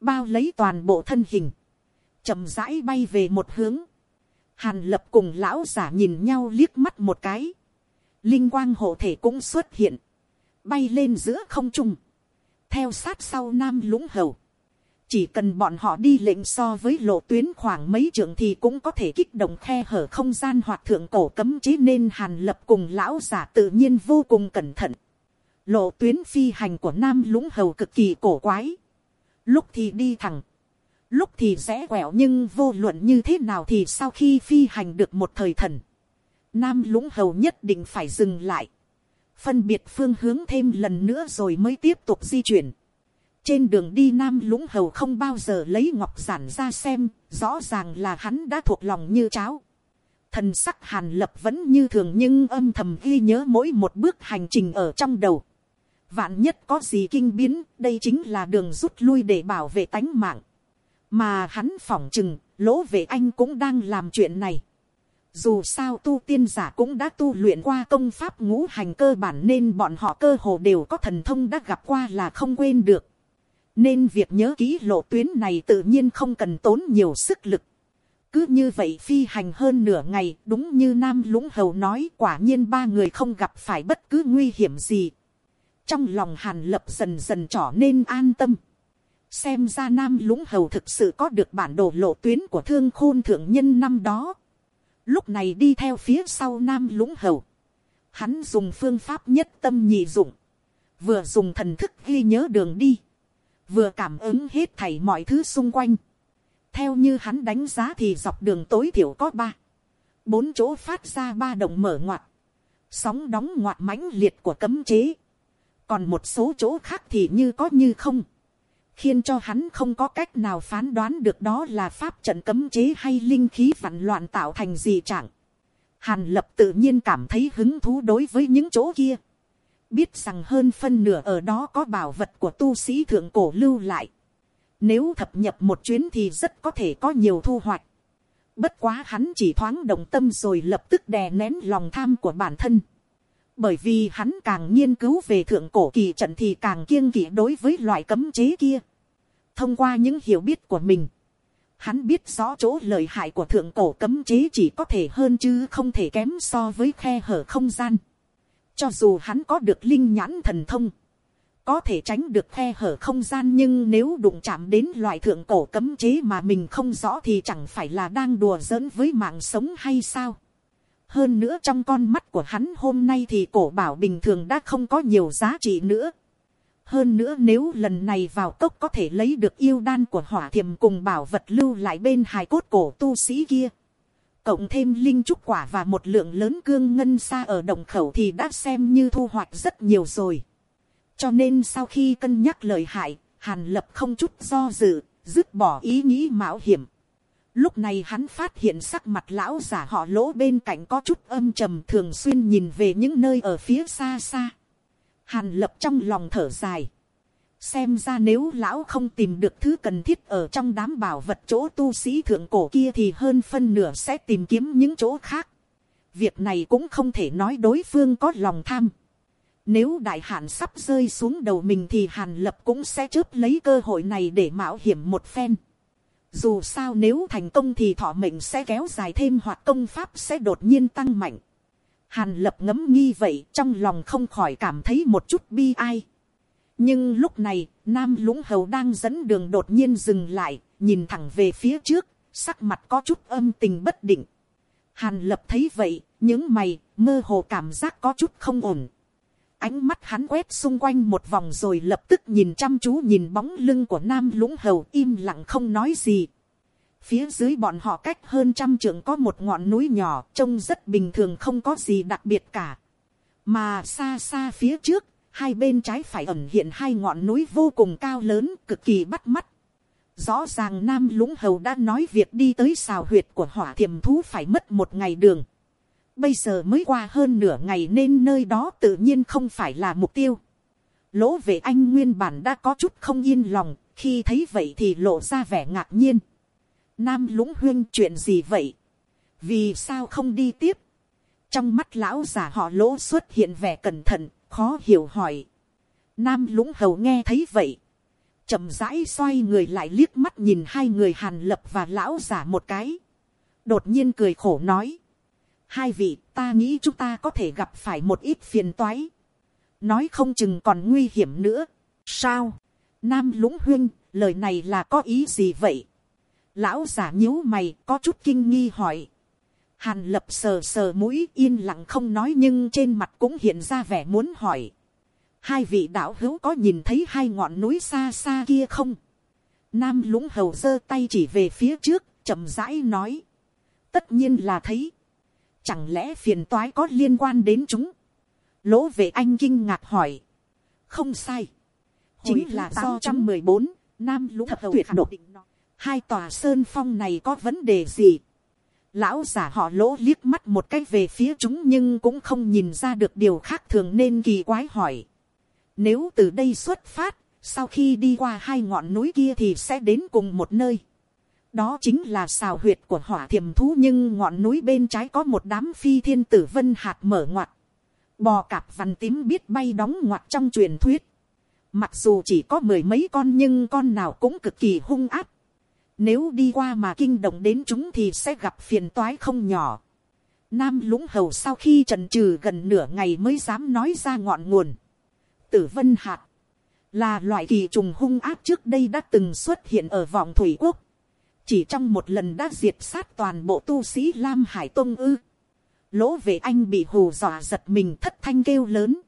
Bao lấy toàn bộ thân hình. chậm rãi bay về một hướng. Hàn lập cùng lão giả nhìn nhau liếc mắt một cái. Linh quang hộ thể cũng xuất hiện. Bay lên giữa không trung. Theo sát sau nam lũng hầu. Chỉ cần bọn họ đi lệnh so với lộ tuyến khoảng mấy trường thì cũng có thể kích động khe hở không gian hoặc thượng cổ cấm chế nên hàn lập cùng lão giả tự nhiên vô cùng cẩn thận. Lộ tuyến phi hành của nam lũng hầu cực kỳ cổ quái. Lúc thì đi thẳng. Lúc thì rẽ quẹo nhưng vô luận như thế nào thì sau khi phi hành được một thời thần. Nam lũng hầu nhất định phải dừng lại. Phân biệt phương hướng thêm lần nữa rồi mới tiếp tục di chuyển trên đường đi nam lũng hầu không bao giờ lấy ngọc giản ra xem, rõ ràng là hắn đã thuộc lòng như cháo. Thần sắc hàn lập vẫn như thường nhưng âm thầm ghi nhớ mỗi một bước hành trình ở trong đầu. Vạn nhất có gì kinh biến, đây chính là đường rút lui để bảo vệ tánh mạng. Mà hắn phỏng chừng, lỗ vệ anh cũng đang làm chuyện này. Dù sao tu tiên giả cũng đã tu luyện qua công pháp ngũ hành cơ bản nên bọn họ cơ hồ đều có thần thông đã gặp qua là không quên được nên việc nhớ ký lộ tuyến này tự nhiên không cần tốn nhiều sức lực. cứ như vậy phi hành hơn nửa ngày, đúng như nam lũng hầu nói, quả nhiên ba người không gặp phải bất cứ nguy hiểm gì. trong lòng hàn lập dần dần trở nên an tâm. xem ra nam lũng hầu thực sự có được bản đồ lộ tuyến của thương khôn thượng nhân năm đó. lúc này đi theo phía sau nam lũng hầu. hắn dùng phương pháp nhất tâm nhị dụng. vừa dùng thần thức ghi nhớ đường đi vừa cảm ứng hết thảy mọi thứ xung quanh. theo như hắn đánh giá thì dọc đường tối thiểu có ba, bốn chỗ phát ra ba động mở ngoặt, sóng đóng ngoặt mãnh liệt của cấm chế, còn một số chỗ khác thì như có như không, khiến cho hắn không có cách nào phán đoán được đó là pháp trận cấm chế hay linh khí vặn loạn tạo thành gì trạng. Hàn lập tự nhiên cảm thấy hứng thú đối với những chỗ kia biết rằng hơn phân nửa ở đó có bảo vật của tu sĩ thượng cổ lưu lại. Nếu thập nhập một chuyến thì rất có thể có nhiều thu hoạch. Bất quá hắn chỉ thoáng động tâm rồi lập tức đè nén lòng tham của bản thân. Bởi vì hắn càng nghiên cứu về thượng cổ kỳ trận thì càng kiêng kỵ đối với loại cấm chế kia. Thông qua những hiểu biết của mình. Hắn biết rõ chỗ lợi hại của thượng cổ cấm chế chỉ có thể hơn chứ không thể kém so với khe hở không gian. Cho dù hắn có được linh nhãn thần thông. Có thể tránh được khe hở không gian, nhưng nếu đụng chạm đến loại thượng cổ cấm chế mà mình không rõ thì chẳng phải là đang đùa giỡn với mạng sống hay sao. Hơn nữa trong con mắt của hắn hôm nay thì cổ bảo bình thường đã không có nhiều giá trị nữa. Hơn nữa nếu lần này vào cốc có thể lấy được yêu đan của hỏa thiềm cùng bảo vật lưu lại bên hài cốt cổ tu sĩ kia cộng thêm linh trúc quả và một lượng lớn cương ngân xa ở đồng khẩu thì đã xem như thu hoạch rất nhiều rồi. cho nên sau khi cân nhắc lời hại, hàn lập không chút do dự, dứt bỏ ý nghĩ mạo hiểm. lúc này hắn phát hiện sắc mặt lão giả họ lỗ bên cạnh có chút âm trầm thường xuyên nhìn về những nơi ở phía xa xa. hàn lập trong lòng thở dài xem ra nếu lão không tìm được thứ cần thiết ở trong đám bảo vật chỗ tu sĩ thượng cổ kia thì hơn phân nửa sẽ tìm kiếm những chỗ khác. việc này cũng không thể nói đối phương có lòng tham. nếu đại hạn sắp rơi xuống đầu mình thì hàn lập cũng sẽ chớp lấy cơ hội này để mạo hiểm một phen. dù sao nếu thành công thì thọ mệnh sẽ kéo dài thêm hoặc công pháp sẽ đột nhiên tăng mạnh. hàn lập ngấm nghi vậy, trong lòng không khỏi cảm thấy một chút bi ai nhưng lúc này, nam lũng hầu đang dẫn đường đột nhiên dừng lại, nhìn thẳng về phía trước, sắc mặt có chút âm tình bất định. Hàn lập thấy vậy, những mày, mơ hồ cảm giác có chút không ổn. Ánh mắt hắn quét xung quanh một vòng rồi lập tức nhìn chăm chú nhìn bóng lưng của nam lũng hầu im lặng không nói gì. Phía dưới bọn họ cách hơn trăm trượng có một ngọn núi nhỏ trông rất bình thường không có gì đặc biệt cả. Mà xa xa phía trước, hai bên trái phải ẩn hiện hai ngọn núi vô cùng cao lớn cực kỳ bắt mắt. Rõ ràng Nam Lũng Hầu đã nói việc đi tới xào huyệt của hỏa thiềm thú phải mất một ngày đường. Bây giờ mới qua hơn nửa ngày nên nơi đó tự nhiên không phải là mục tiêu. Lỗ về anh nguyên bản đã có chút không yên lòng, khi thấy vậy thì lộ ra vẻ ngạc nhiên. Nam lũng huyên chuyện gì vậy? Vì sao không đi tiếp? Trong mắt lão giả họ lỗ xuất hiện vẻ cẩn thận, khó hiểu hỏi. Nam lũng hầu nghe thấy vậy. chậm rãi xoay người lại liếc mắt nhìn hai người hàn lập và lão giả một cái. Đột nhiên cười khổ nói. Hai vị ta nghĩ chúng ta có thể gặp phải một ít phiền toái. Nói không chừng còn nguy hiểm nữa. Sao? Nam lũng huyên, lời này là có ý gì vậy? Lão giả nhíu mày có chút kinh nghi hỏi. Hàn lập sờ sờ mũi yên lặng không nói nhưng trên mặt cũng hiện ra vẻ muốn hỏi. Hai vị đạo hữu có nhìn thấy hai ngọn núi xa xa kia không? Nam lũng hầu giơ tay chỉ về phía trước, chậm rãi nói. Tất nhiên là thấy. Chẳng lẽ phiền toái có liên quan đến chúng? Lỗ vệ anh kinh ngạc hỏi. Không sai. Chính là do trăm mười bốn Nam lũng hầu tuyệt độc. Hai tòa sơn phong này có vấn đề gì? Lão giả họ lỗ liếc mắt một cái về phía chúng nhưng cũng không nhìn ra được điều khác thường nên kỳ quái hỏi. Nếu từ đây xuất phát, sau khi đi qua hai ngọn núi kia thì sẽ đến cùng một nơi. Đó chính là xào huyệt của hỏa thiềm thú nhưng ngọn núi bên trái có một đám phi thiên tử vân hạt mở ngoặt. Bò cạp vằn tím biết bay đóng ngoặt trong truyền thuyết. Mặc dù chỉ có mười mấy con nhưng con nào cũng cực kỳ hung áp. Nếu đi qua mà kinh động đến chúng thì sẽ gặp phiền toái không nhỏ. Nam lũng hầu sau khi trần trừ gần nửa ngày mới dám nói ra ngọn nguồn. Tử vân hạt. Là loại kỳ trùng hung áp trước đây đã từng xuất hiện ở vòng thủy quốc. Chỉ trong một lần đã diệt sát toàn bộ tu sĩ Lam Hải Tông ư. Lỗ về anh bị hù dọa giật mình thất thanh kêu lớn.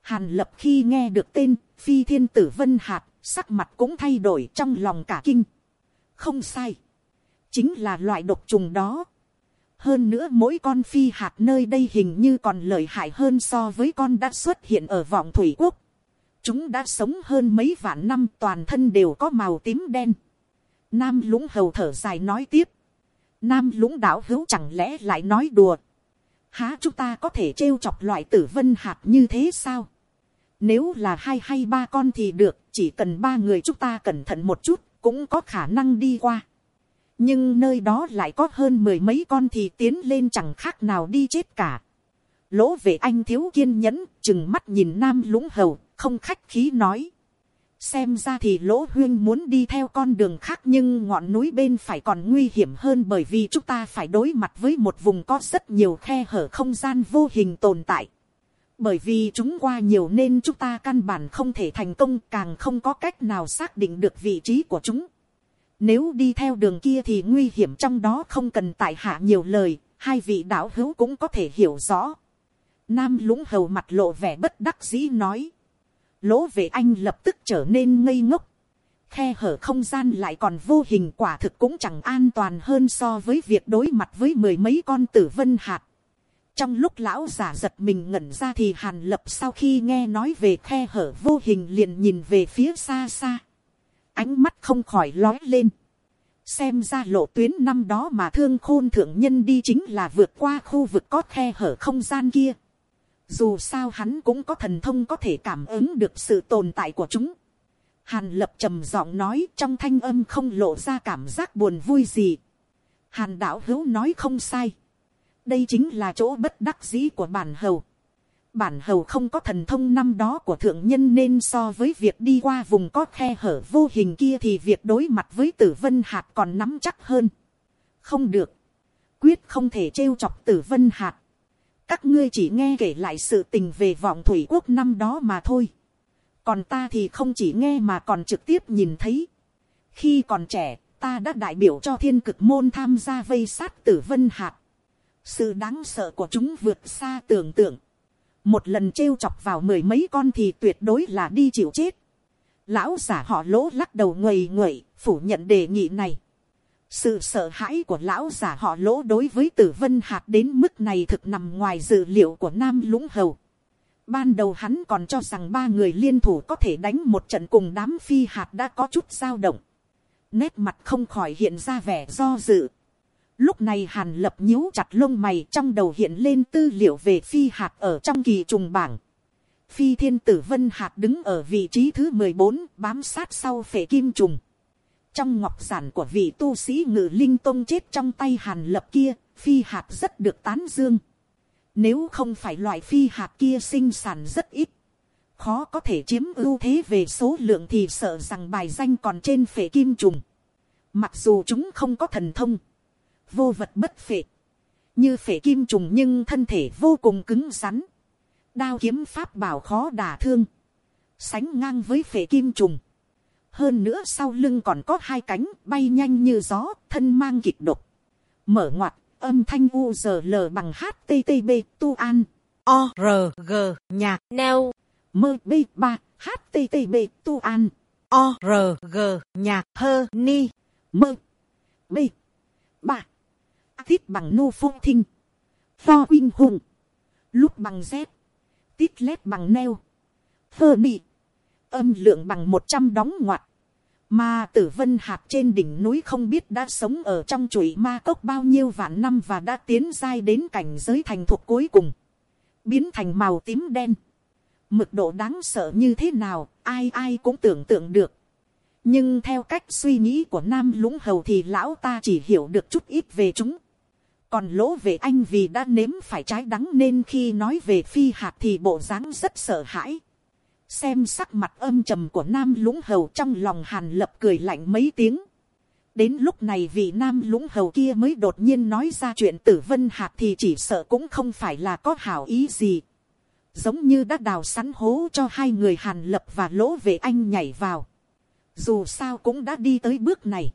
Hàn lập khi nghe được tên phi thiên tử vân hạt, sắc mặt cũng thay đổi trong lòng cả kinh không sai, chính là loại độc trùng đó. hơn nữa mỗi con phi hạt nơi đây hình như còn lợi hại hơn so với con đã xuất hiện ở vọng thủy quốc. chúng đã sống hơn mấy vạn năm toàn thân đều có màu tím đen. nam lũng hầu thở dài nói tiếp. nam lũng đảo hữu chẳng lẽ lại nói đùa. há chúng ta có thể trêu chọc loại tử vân hạt như thế sao. Nếu là hai hay ba con thì được, chỉ cần ba người chúng ta cẩn thận một chút, cũng có khả năng đi qua. nhưng nơi đó lại có hơn mười mấy con thì tiến lên chẳng khác nào đi chết cả. lỗ về anh thiếu kiên nhẫn, chừng mắt nhìn nam lũng hầu, không khách khí nói. xem ra thì lỗ huyên muốn đi theo con đường khác nhưng ngọn núi bên phải còn nguy hiểm hơn bởi vì chúng ta phải đối mặt với một vùng có rất nhiều khe hở không gian vô hình tồn tại bởi vì chúng qua nhiều nên chúng ta căn bản không thể thành công càng không có cách nào xác định được vị trí của chúng. Nếu đi theo đường kia thì nguy hiểm trong đó không cần tại hạ nhiều lời, hai vị đạo hữu cũng có thể hiểu rõ. Nam lũng hầu mặt lộ vẻ bất đắc dĩ nói. Lỗ về anh lập tức trở nên ngây ngốc. Khe hở không gian lại còn vô hình quả thực cũng chẳng an toàn hơn so với việc đối mặt với mười mấy con tử vân hạt trong lúc lão giả giật mình ngẩn ra thì hàn lập sau khi nghe nói về khe hở vô hình liền nhìn về phía xa xa. ánh mắt không khỏi lói lên. xem ra lộ tuyến năm đó mà thương khôn thượng nhân đi chính là vượt qua khu vực có khe hở không gian kia. dù sao hắn cũng có thần thông có thể cảm ứng được sự tồn tại của chúng. hàn lập trầm giọng nói trong thanh âm không lộ ra cảm giác buồn vui gì. hàn đạo hữu nói không sai đây chính là chỗ bất đắc dĩ của bản hầu. Bản hầu không có thần thông năm đó của thượng nhân nên so với việc đi qua vùng có khe hở vô hình kia thì việc đối mặt với tử vân hạt còn nắm chắc hơn. Không được. Quyết không thể trêu chọc tử vân hạt. Các ngươi chỉ nghe kể lại sự tình về vọng thủy quốc năm đó mà thôi. Còn ta thì không chỉ nghe mà còn trực tiếp nhìn thấy. Khi còn trẻ, ta đã đại biểu cho thiên cực môn tham gia vây sát tử vân hạt sự đáng sợ của chúng vượt xa tưởng tượng. một lần trêu chọc vào mười mấy con thì tuyệt đối là đi chịu chết. lão giả họ lỗ lắc đầu nguầy nguậy phủ nhận đề nghị này. sự sợ hãi của lão giả họ lỗ đối với tử vân hạt đến mức này thực nằm ngoài dự liệu của nam lũng hầu. Ban đầu hắn còn cho rằng ba người liên thủ có thể đánh một trận cùng đám phi hạt đã có chút dao động. Nét mặt không khỏi hiện ra vẻ do dự. Lúc này hàn lập nhíu chặt lông mày trong đầu hiện lên tư liệu về phi hạt ở trong kỳ trùng bảng. Phi thiên tử vân hạt đứng ở vị trí thứ 14 bám sát sau phệ kim trùng. Trong ngọc giản của vị tu sĩ ngự linh tông chết trong tay hàn lập kia, phi hạt rất được tán dương. Nếu không phải loại phi hạt kia sinh sản rất ít. Khó có thể chiếm ưu thế về số lượng thì sợ rằng bài danh còn trên phệ kim trùng. Mặc dù chúng không có thần thông. Vô vật bất phệ. Như phệ kim trùng nhưng thân thể vô cùng cứng rắn. Đao kiếm pháp bảo khó đả thương. Sánh ngang với phệ kim trùng. Hơn nữa sau lưng còn có hai cánh bay nhanh như gió, thân mang kịch độc. Mở ngoặt, âm thanh u giờ l bằng http tu an. O R G nhạc neo. Mơ b ba http tu an. O R G nhạc hơ ni. Mơ b ba Tít bằng nô phô thinh. Pho huynh hùng. Lúc bằng dép, Tít lét bằng neo. Phơ nị. Âm lượng bằng một trăm đóng ngoặt. Mà tử vân hạt trên đỉnh núi không biết đã sống ở trong chuỗi ma cốc bao nhiêu vạn năm và đã tiến dai đến cảnh giới thành thuộc cuối cùng. Biến thành màu tím đen. Mực độ đáng sợ như thế nào, ai ai cũng tưởng tượng được. Nhưng theo cách suy nghĩ của Nam Lũng Hầu thì lão ta chỉ hiểu được chút ít về chúng. Còn lỗ về anh vì đã nếm phải trái đắng nên khi nói về phi hạt thì bộ dáng rất sợ hãi xem sắc mặt âm trầm của nam lũng hầu trong lòng hàn lập cười lạnh mấy tiếng. đến lúc này vị nam lũng hầu kia mới đột nhiên nói ra chuyện tử vân hạt thì chỉ sợ cũng không phải là có hảo ý gì. giống như đã đào sắn hố cho hai người hàn lập và lỗ về anh nhảy vào dù sao cũng đã đi tới bước này.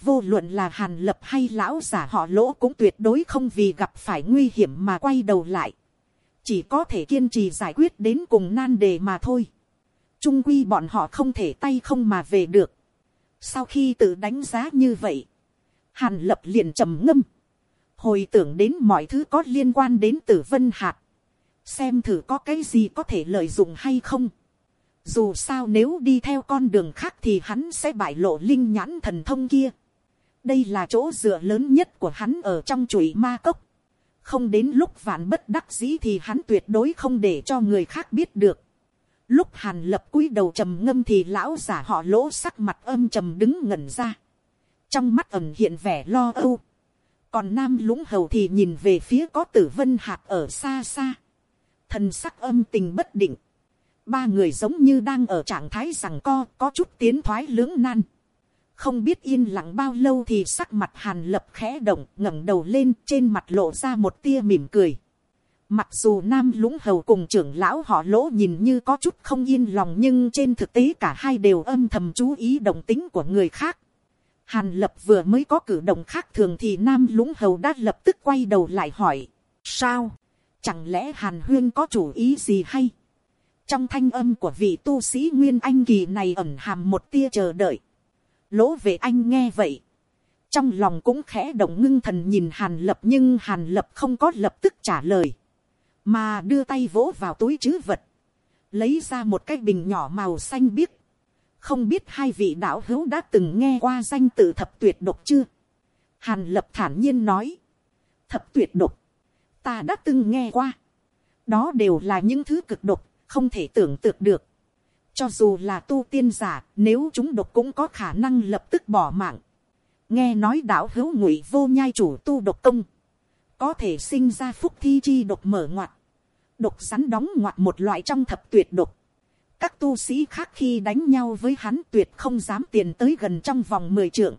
vô luận là hàn lập hay lão giả họ lỗ cũng tuyệt đối không vì gặp phải nguy hiểm mà quay đầu lại chỉ có thể kiên trì giải quyết đến cùng nan đề mà thôi. trung quy bọn họ không thể tay không mà về được. sau khi tự đánh giá như vậy, hàn lập liền trầm ngâm, hồi tưởng đến mọi thứ có liên quan đến tử vân hạt, xem thử có cái gì có thể lợi dụng hay không dù sao nếu đi theo con đường khác thì hắn sẽ bại lộ linh nhãn thần thông kia. đây là chỗ dựa lớn nhất của hắn ở trong chuỗi ma cốc không đến lúc vạn bất đắc dĩ thì hắn tuyệt đối không để cho người khác biết được. Lúc hàn lập cúi đầu trầm ngâm thì lão giả họ lỗ sắc mặt âm trầm đứng ngẩn ra. Trong mắt ẩm hiện vẻ lo âu. Còn nam lũng hầu thì nhìn về phía có tử vân hạt ở xa xa. Thần sắc âm tình bất định. Ba người giống như đang ở trạng thái rằng co, có chút tiến thoái lưỡng nan không biết yên lặng bao lâu thì sắc mặt hàn lập khẽ động, ngẩng đầu lên, trên mặt lộ ra một tia mỉm cười. Mặc dù nam lũng hầu cùng trưởng lão họ lỗ nhìn như có chút không yên lòng nhưng trên thực tế cả hai đều âm thầm chú ý động tính của người khác. Hàn lập vừa mới có cử động khác thường thì nam lũng hầu đã lập tức quay đầu lại hỏi. Sao? Chẳng lẽ hàn huyên có chủ ý gì hay? Trong thanh âm của vị tu sĩ Nguyên Anh Kỳ này ẩn hàm một tia chờ đợi lỗ về anh nghe vậy. trong lòng cũng khẽ động ngưng thần nhìn hàn lập nhưng hàn lập không có lập tức trả lời. mà đưa tay vỗ vào túi chứ vật. lấy ra một cái bình nhỏ màu xanh biếc. không biết hai vị đạo hữu đã từng nghe qua danh tự thập tuyệt độc chưa. hàn lập thản nhiên nói. thập tuyệt độc. ta đã từng nghe qua. đó đều là những thứ cực độc, không thể tưởng tượng được cho dù là tu tiên giả, nếu chúng độc cũng có khả năng lập tức bỏ mạng. Nghe nói đạo hữu ngụy vô nhai chủ tu độc công. Có thể sinh ra phúc thi chi độc mở ngoặt. Độc rắn đóng ngoặt một loại trong thập tuyệt độc. Các tu sĩ khác khi đánh nhau với hắn tuyệt không dám tiền tới gần trong vòng mười trượng.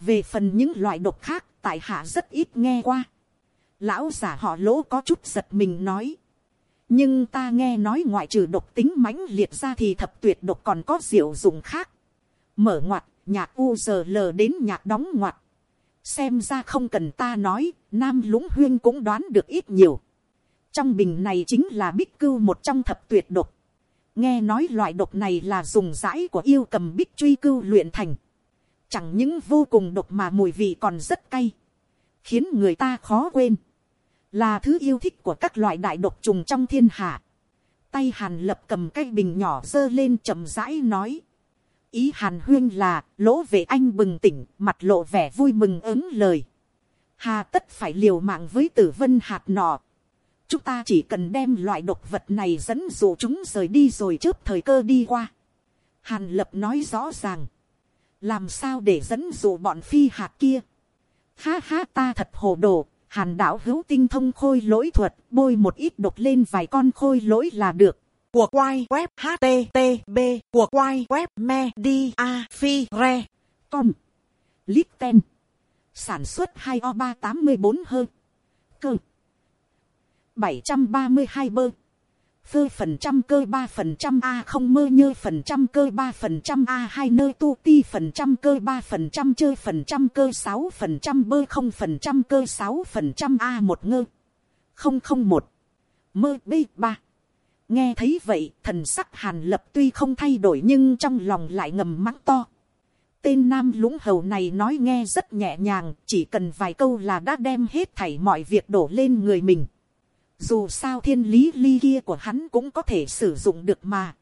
Về phần những loại độc khác, tại hạ rất ít nghe qua. Lão giả họ lỗ có chút giật mình nói nhưng ta nghe nói ngoại trừ độc tính mãnh liệt ra thì thập tuyệt độc còn có diệu dụng khác. mở ngoặt, nhạc u giờ lờ đến nhạc đóng ngoặt. xem ra không cần ta nói, nam lũng huyên cũng đoán được ít nhiều. trong bình này chính là bích cưu một trong thập tuyệt độc. nghe nói loại độc này là dùng rãi của yêu cầm bích truy cưu luyện thành. chẳng những vô cùng độc mà mùi vị còn rất cay, khiến người ta khó quên, là thứ yêu thích của các loại đại độc trùng trong thiên hạ. Tay hàn lập cầm cái bình nhỏ dơ lên chậm rãi nói. Ý hàn huyên là, lỗ về anh bừng tỉnh, mặt lộ vẻ vui mừng ứng lời. Hà tất phải liều mạng với tử vân hạt nọ. Chúng ta chỉ cần đem loại độc vật này dẫn dụ chúng rời đi rồi chớp thời cơ đi qua. Hàn lập nói rõ ràng. Làm sao để dẫn dụ bọn phi hạt kia. Ha ha ta thật hồ đồ. Hàn đảo hữu tinh thông khôi lỗi thuật. Bôi một ít độc lên vài con khôi lỗi là được. Của quay web HTTB. Của quay web Media Phi Re. Com. Listen. Sản xuất 2 o 384 hơn. Cơ. 732 bơ phơ phần trăm cơ ba phần trăm a không mơ nhơ phần trăm cơ ba phần trăm a hai nơi tu ti phần trăm cơ ba phần trăm chơi phần trăm cơ sáu phần trăm bơ không phần trăm cơ sáu phần trăm a một ngơ không không một mơ b ba nghe thấy vậy thần sắc hàn lập tuy không thay đổi nhưng trong lòng lại ngầm mắng to tên nam lũng hầu này nói nghe rất nhẹ nhàng chỉ cần vài câu là đã đem hết thảy mọi việc đổ lên người mình dù sao thiên lý ly kia của hắn cũng có thể sử dụng được mà.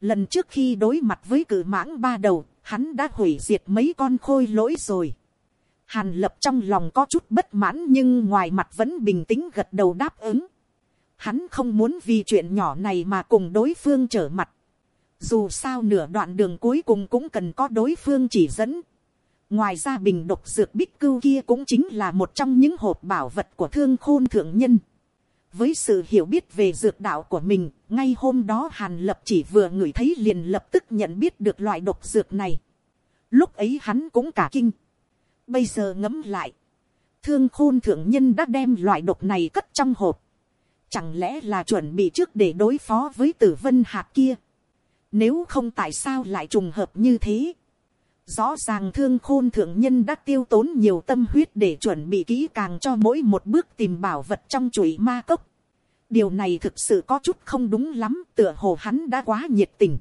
Lần trước khi đối mặt với cử mãng ba đầu, hắn đã hủy diệt mấy con khôi lỗi rồi. Hàn lập trong lòng có chút bất mãn nhưng ngoài mặt vẫn bình tĩnh gật đầu đáp ứng. Hắn không muốn vì chuyện nhỏ này mà cùng đối phương trở mặt. Dù sao nửa đoạn đường cuối cùng cũng cần có đối phương chỉ dẫn. Ngoài ra bình độc dược bích cưu kia cũng chính là một trong những hộp bảo vật của thương khôn thượng nhân với sự hiểu biết về dược đạo của mình, ngay hôm đó hàn lập chỉ vừa ngửi thấy liền lập tức nhận biết được loại độc dược này. lúc ấy hắn cũng cả kinh. bây giờ ngẫm lại, thương khôn thượng nhân đã đem loại độc này cất trong hộp. chẳng lẽ là chuẩn bị trước để đối phó với tử vân hạt kia. nếu không tại sao lại trùng hợp như thế. Rõ ràng thương khôn thượng nhân đã tiêu tốn nhiều tâm huyết để chuẩn bị kỹ càng cho mỗi một bước tìm bảo vật trong chuỗi ma cốc. Điều này thực sự có chút không đúng lắm, tựa hồ hắn đã quá nhiệt tình.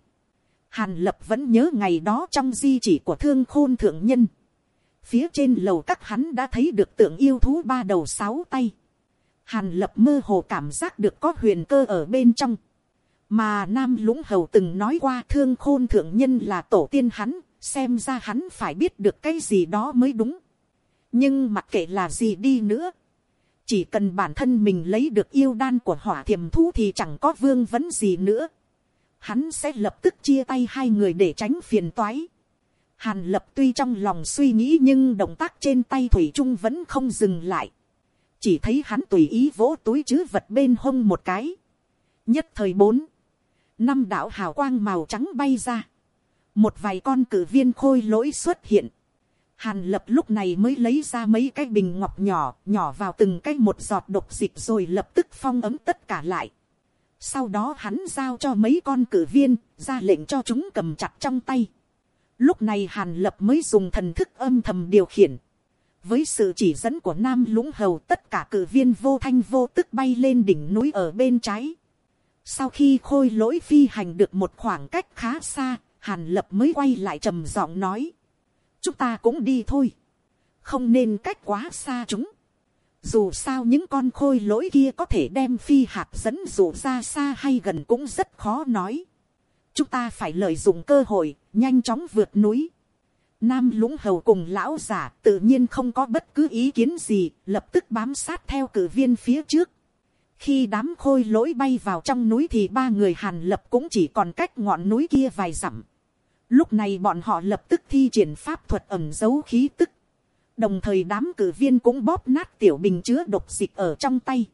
Hàn lập vẫn nhớ ngày đó trong di chỉ của thương khôn thượng nhân. Phía trên lầu các hắn đã thấy được tượng yêu thú ba đầu sáu tay. Hàn lập mơ hồ cảm giác được có huyền cơ ở bên trong. Mà Nam Lũng Hầu từng nói qua thương khôn thượng nhân là tổ tiên hắn, xem ra hắn phải biết được cái gì đó mới đúng. nhưng mặc kệ là gì đi nữa, chỉ cần bản thân mình lấy được yêu đan của hỏa thiềm thú thì chẳng có vương vấn gì nữa. hắn sẽ lập tức chia tay hai người để tránh phiền toái. hàn lập tuy trong lòng suy nghĩ nhưng động tác trên tay thủy trung vẫn không dừng lại. chỉ thấy hắn tùy ý vỗ túi chứ vật bên hông một cái. nhất thời bốn, năm đạo hào quang màu trắng bay ra một vài con cử viên khôi lỗi xuất hiện. Hàn lập lúc này mới lấy ra mấy cái bình ngọc nhỏ, nhỏ vào từng cái một giọt độc dịch rồi lập tức phong ấm tất cả lại. Sau đó hắn giao cho mấy con cử viên, ra lệnh cho chúng cầm chặt trong tay. Lúc này hàn lập mới dùng thần thức âm thầm điều khiển. Với sự chỉ dẫn của Nam Lũng Hầu tất cả cử viên vô thanh vô tức bay lên đỉnh núi ở bên trái. Sau khi khôi lỗi phi hành được một khoảng cách khá xa, hàn lập mới quay lại trầm giọng nói, chúng ta cũng đi thôi, không nên cách quá xa chúng, dù sao những con khôi lỗi kia có thể đem phi hạt dẫn dụ ra xa hay gần cũng rất khó nói, chúng ta phải lợi dụng cơ hội, nhanh chóng vượt núi, Nam lũng hầu cùng lão giả tự nhiên không có bất cứ ý kiến gì, lập tức bám sát theo cử viên phía trước. Khi đám khôi lỗi bay vào trong núi thì ba người hàn lập cũng chỉ còn cách ngọn núi kia vài dặm. Lúc này bọn họ lập tức thi triển pháp thuật ẩm dấu khí tức. Đồng thời đám cử viên cũng bóp nát tiểu bình chứa độc dịch ở trong tay.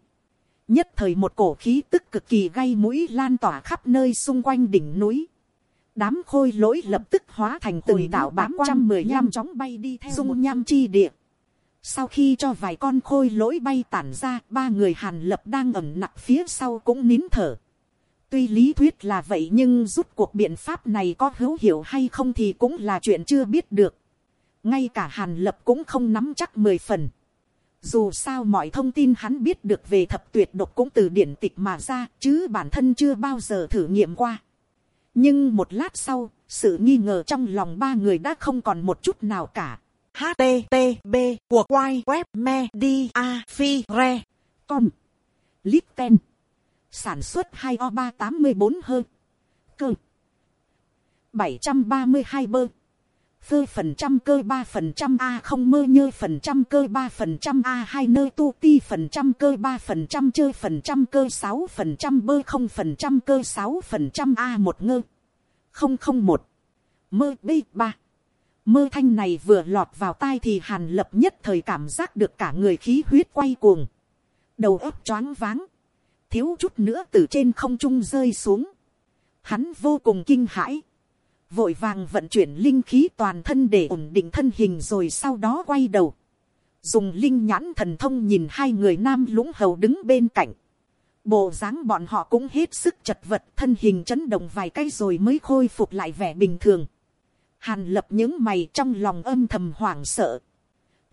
Nhất thời một cổ khí tức cực kỳ gây mũi lan tỏa khắp nơi xung quanh đỉnh núi. Đám khôi lỗi lập tức hóa thành từng đảo bám trăm mười nham chóng bay đi theo dung nham chi địa. Sau khi cho vài con khôi lỗi bay tản ra, ba người hàn lập đang ẩm nặng phía sau cũng nín thở. Tuy lý thuyết là vậy nhưng rút cuộc biện pháp này có hữu hiệu hay không thì cũng là chuyện chưa biết được. Ngay cả Hàn Lập cũng không nắm chắc mười phần. Dù sao mọi thông tin hắn biết được về thập tuyệt độc cũng từ điển tịch mà ra chứ bản thân chưa bao giờ thử nghiệm qua. nhưng một lát sau, sự nghi ngờ trong lòng ba người đã không còn một chút nào cả. http của quay web me đi a phi re com, listen, sản xuất hai o ba tám mươi bốn hơn, cơ, bảy trăm ba mươi hai bơ, phơ phần trăm cơ ba phần trăm a không mơ nhơ phần trăm cơ ba phần trăm a hai nơi tu ti phần trăm cơ ba phần trăm chơi phần trăm cơ sáu phần trăm bơ không phần trăm cơ sáu phần trăm a một ngơ không không một mơ b ba mơ thanh này vừa lọt vào tai thì hàn lập nhất thời cảm giác được cả người khí huyết quay cuồng đầu óc choáng váng thiếu chút nữa từ trên không trung rơi xuống. Hắn vô cùng kinh hãi. Vội vàng vận chuyển linh khí toàn thân để ổn định thân hình rồi sau đó quay đầu, dùng linh nhãn thần thông nhìn hai người nam lũng hầu đứng bên cạnh, bộ dáng bọn họ cũng hết sức chật vật thân hình chấn động vài cái rồi mới khôi phục lại vẻ bình thường, hàn lập những mày trong lòng âm thầm hoảng sợ,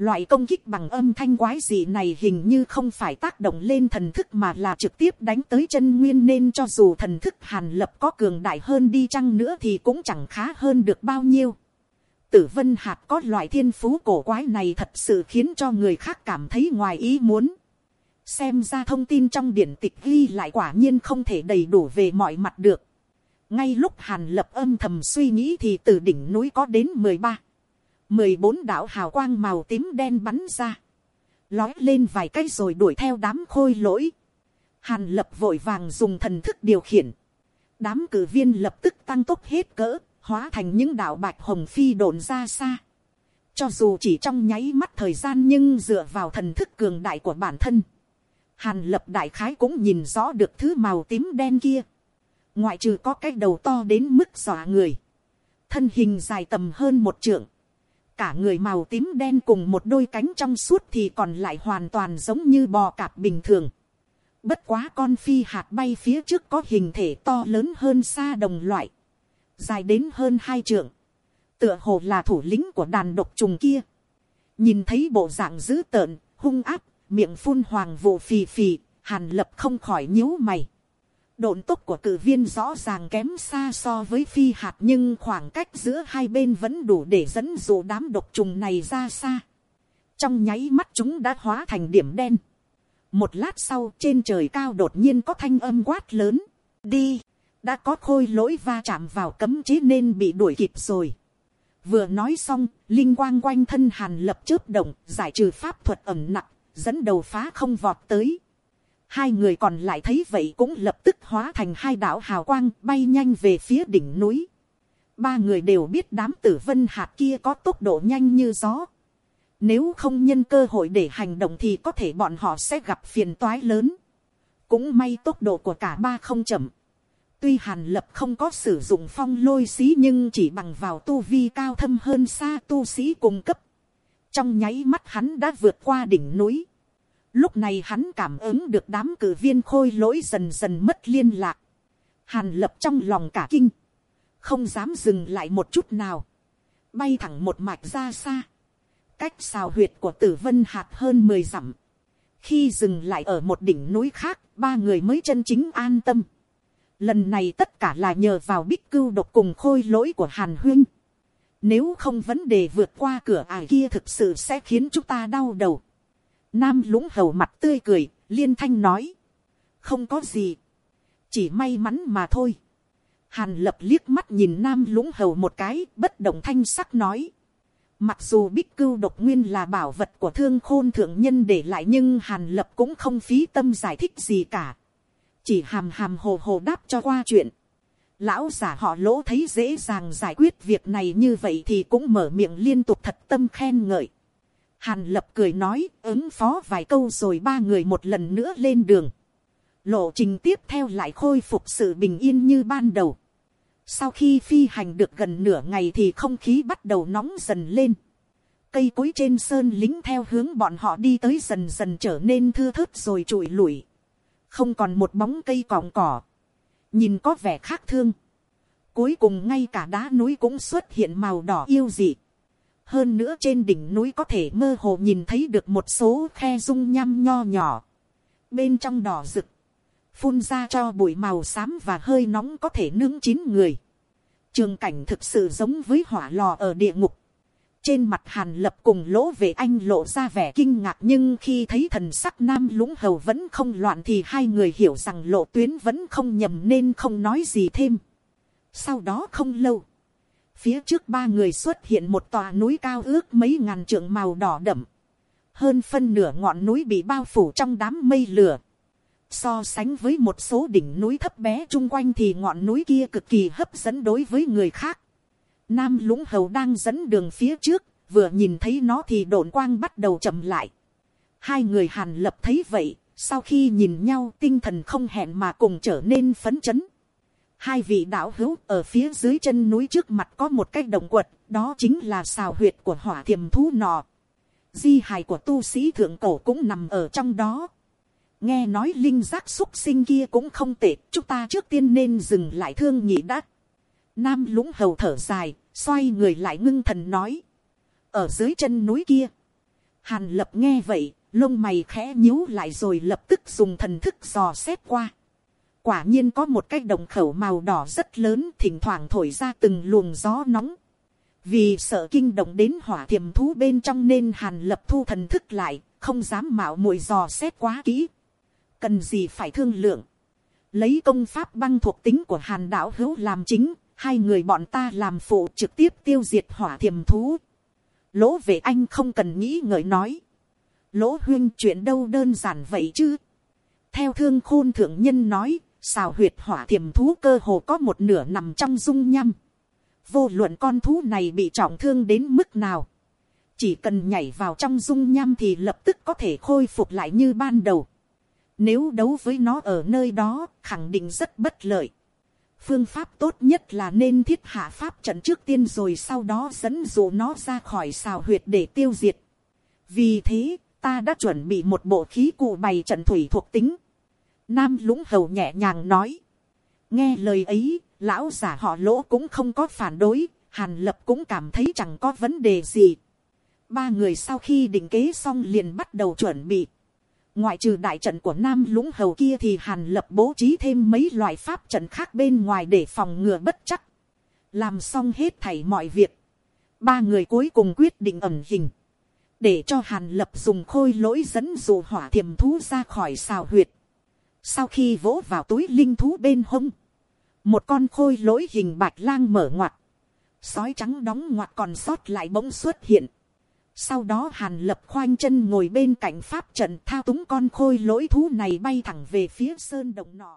Loại công kích bằng âm thanh quái gì này hình như không phải tác động lên thần thức mà là trực tiếp đánh tới chân nguyên nên cho dù thần thức hàn lập có cường đại hơn đi chăng nữa thì cũng chẳng khá hơn được bao nhiêu. Tử vân hạt có loại thiên phú cổ quái này thật sự khiến cho người khác cảm thấy ngoài ý muốn. Xem ra thông tin trong điển tịch ghi lại quả nhiên không thể đầy đủ về mọi mặt được. Ngay lúc hàn lập âm thầm suy nghĩ thì từ đỉnh núi có đến 13 mười bốn đạo hào quang màu tím đen bắn ra, lói lên vài cái rồi đuổi theo đám khôi lỗi. Hàn lập vội vàng dùng thần thức điều khiển. Đám cử viên lập tức tăng tốc hết cỡ, hóa thành những đạo bạch hồng phi đồn ra xa. Cho dù chỉ trong nháy mắt thời gian nhưng dựa vào thần thức cường đại của bản thân. Hàn lập đại khái cũng nhìn rõ được thứ màu tím đen kia. Ngoại trừ có cái đầu to đến mức dọa người. Thân hình dài tầm hơn một trượng cả người màu tím đen cùng một đôi cánh trong suốt thì còn lại hoàn toàn giống như bò cạp bình thường. Bất quá con phi hạt bay phía trước có hình thể to lớn hơn xa đồng loại. Dài đến hơn hai trượng. Tựa hồ là thủ lĩnh của đàn độc trùng kia. Nhìn thấy bộ dạng dữ tợn, hung áp, miệng phun hoàng vụ phì phì, hàn lập không khỏi nhíu mày độn tốc của cử viên rõ ràng kém xa so với phi hạt nhưng khoảng cách giữa hai bên vẫn đủ để dẫn dụ đám độc trùng này ra xa. Trong nháy mắt chúng đã hóa thành điểm đen. Một lát sau trên trời cao đột nhiên có thanh âm quát lớn. Đi, đã có khôi lỗi va chạm vào cấm chế nên bị đuổi kịp rồi. Vừa nói xong, linh quang quanh thân hàn lập chớp động, giải trừ pháp thuật ẩm nặng, dẫn đầu phá không vọt tới Hai người còn lại thấy vậy cũng lập tức hóa thành hai đạo hào quang bay nhanh về phía đỉnh núi. Ba người đều biết đám tử vân hạt kia có tốc độ nhanh như gió. Nếu không nhân cơ hội để hành động thì có thể bọn họ sẽ gặp phiền toái lớn. Cũng may tốc độ của cả ba không chậm. Tuy Hàn Lập không có sử dụng phong lôi xí nhưng chỉ bằng vào tu vi cao thâm hơn xa tu sĩ cung cấp. Trong nháy mắt hắn đã vượt qua đỉnh núi. Lúc này hắn cảm ứng được đám cử viên khôi lỗi dần dần mất liên lạc. Hàn lập trong lòng cả kinh. Không dám dừng lại một chút nào. Bay thẳng một mạch ra xa. Cách xào huyệt của tử vân hạt hơn 10 dặm. Khi dừng lại ở một đỉnh núi khác, ba người mới chân chính an tâm. Lần này tất cả là nhờ vào bích cưu độc cùng khôi lỗi của Hàn Huynh. Nếu không vấn đề vượt qua cửa ải kia thực sự sẽ khiến chúng ta đau đầu. Nam lũng hầu mặt tươi cười, liên thanh nói. Không có gì. Chỉ may mắn mà thôi. Hàn lập liếc mắt nhìn nam lũng hầu một cái, bất động thanh sắc nói. Mặc dù bích cưu độc nguyên là bảo vật của thương khôn thượng nhân để lại nhưng hàn lập cũng không phí tâm giải thích gì cả. Chỉ hàm hàm hồ hồ đáp cho qua chuyện. Lão giả họ lỗ thấy dễ dàng giải quyết việc này như vậy thì cũng mở miệng liên tục thật tâm khen ngợi. Hàn lập cười nói, ứng phó vài câu rồi ba người một lần nữa lên đường. Lộ trình tiếp theo lại khôi phục sự bình yên như ban đầu. Sau khi phi hành được gần nửa ngày thì không khí bắt đầu nóng dần lên. Cây cối trên sơn lính theo hướng bọn họ đi tới dần dần trở nên thưa thớt rồi trụi lủi. Không còn một bóng cây cọng cỏ. Nhìn có vẻ khác thương. Cuối cùng ngay cả đá núi cũng xuất hiện màu đỏ yêu dị hơn nữa trên đỉnh núi có thể mơ hồ nhìn thấy được một số khe dung nham nho nhỏ, bên trong đỏ rực, phun ra cho bụi màu xám và hơi nóng có thể nướng chín người. trường cảnh thực sự giống với hỏa lò ở địa ngục. trên mặt hàn lập cùng lỗ về anh lộ ra vẻ kinh ngạc nhưng khi thấy thần sắc nam lũng hầu vẫn không loạn thì hai người hiểu rằng lộ tuyến vẫn không nhầm nên không nói gì thêm. sau đó không lâu, phía trước ba người xuất hiện một tòa núi cao ước mấy ngàn trượng màu đỏ đậm. hơn phân nửa ngọn núi bị bao phủ trong đám mây lửa So sánh với một số đỉnh núi thấp bé chung quanh thì ngọn núi kia cực kỳ hấp dẫn đối với người khác. Nam lũng hầu đang dẫn đường phía trước, vừa nhìn thấy nó thì độn quang bắt đầu chậm lại. Hai người hàn lập thấy vậy, sau khi nhìn nhau tinh thần không hẹn mà cùng trở nên phấn chấn. Hai vị đạo hữu ở phía dưới chân núi trước mặt có một cái động quật, đó chính là xào huyệt của hỏa thiềm thú nọ. Di hài của tu sĩ thượng cổ cũng nằm ở trong đó nghe nói linh giác xúc sinh kia cũng không tệ, chúng ta trước tiên nên dừng lại thương nhị đắc. Nam lũng hầu thở dài, xoay người lại ngưng thần nói. Ở dưới chân núi kia. Hàn lập nghe vậy, lông mày khẽ nhíu lại rồi lập tức dùng thần thức dò xét qua. Quả nhiên có một cái đồng khẩu màu đỏ rất lớn thỉnh thoảng thổi ra từng luồng gió nóng. Vì sợ kinh động đến hỏa thiềm thú bên trong nên hàn lập thu thần thức lại, không dám mạo muội dò xét quá kỹ cần gì phải thương lượng, lấy công pháp băng thuộc tính của hàn đảo hữu làm chính, hai người bọn ta làm phụ trực tiếp tiêu diệt hỏa thiềm thú. lỗ về anh không cần nghĩ ngợi nói, lỗ huyên chuyện đâu đơn giản vậy chứ. theo thương khôn thượng nhân nói, xào huyệt hỏa thiềm thú cơ hồ có một nửa nằm trong dung nhăm. vô luận con thú này bị trọng thương đến mức nào. chỉ cần nhảy vào trong dung nham thì lập tức có thể khôi phục lại như ban đầu. Nếu đấu với nó ở nơi đó, khẳng định rất bất lợi. Phương pháp tốt nhất là nên thiết hạ pháp trận trước tiên rồi sau đó dẫn dụ nó ra khỏi xào huyệt để tiêu diệt. Vì thế, ta đã chuẩn bị một bộ khí cụ bày trận thủy thuộc tính. Nam lũng hầu nhẹ nhàng nói. Nghe lời ấy, lão giả họ lỗ cũng không có phản đối, hàn lập cũng cảm thấy chẳng có vấn đề gì. Ba người sau khi định kế xong liền bắt đầu chuẩn bị ngoại trừ đại trận của nam lũng hầu kia thì hàn lập bố trí thêm mấy loại pháp trận khác bên ngoài để phòng ngừa bất chắc. làm xong hết thảy mọi việc. ba người cuối cùng quyết định ẩn hình. để cho hàn lập dùng khôi lỗi dẫn dụ hỏa thiềm thú ra khỏi xào huyệt sau khi vỗ vào túi linh thú bên hông, một con khôi lỗi hình bạch lang mở ngoặt. sói trắng đóng ngoặt còn sót lại bỗng xuất hiện sau đó hàn lập khoanh chân ngồi bên cạnh pháp trận thao túng con khôi lỗi thú này bay thẳng về phía sơn động nọ.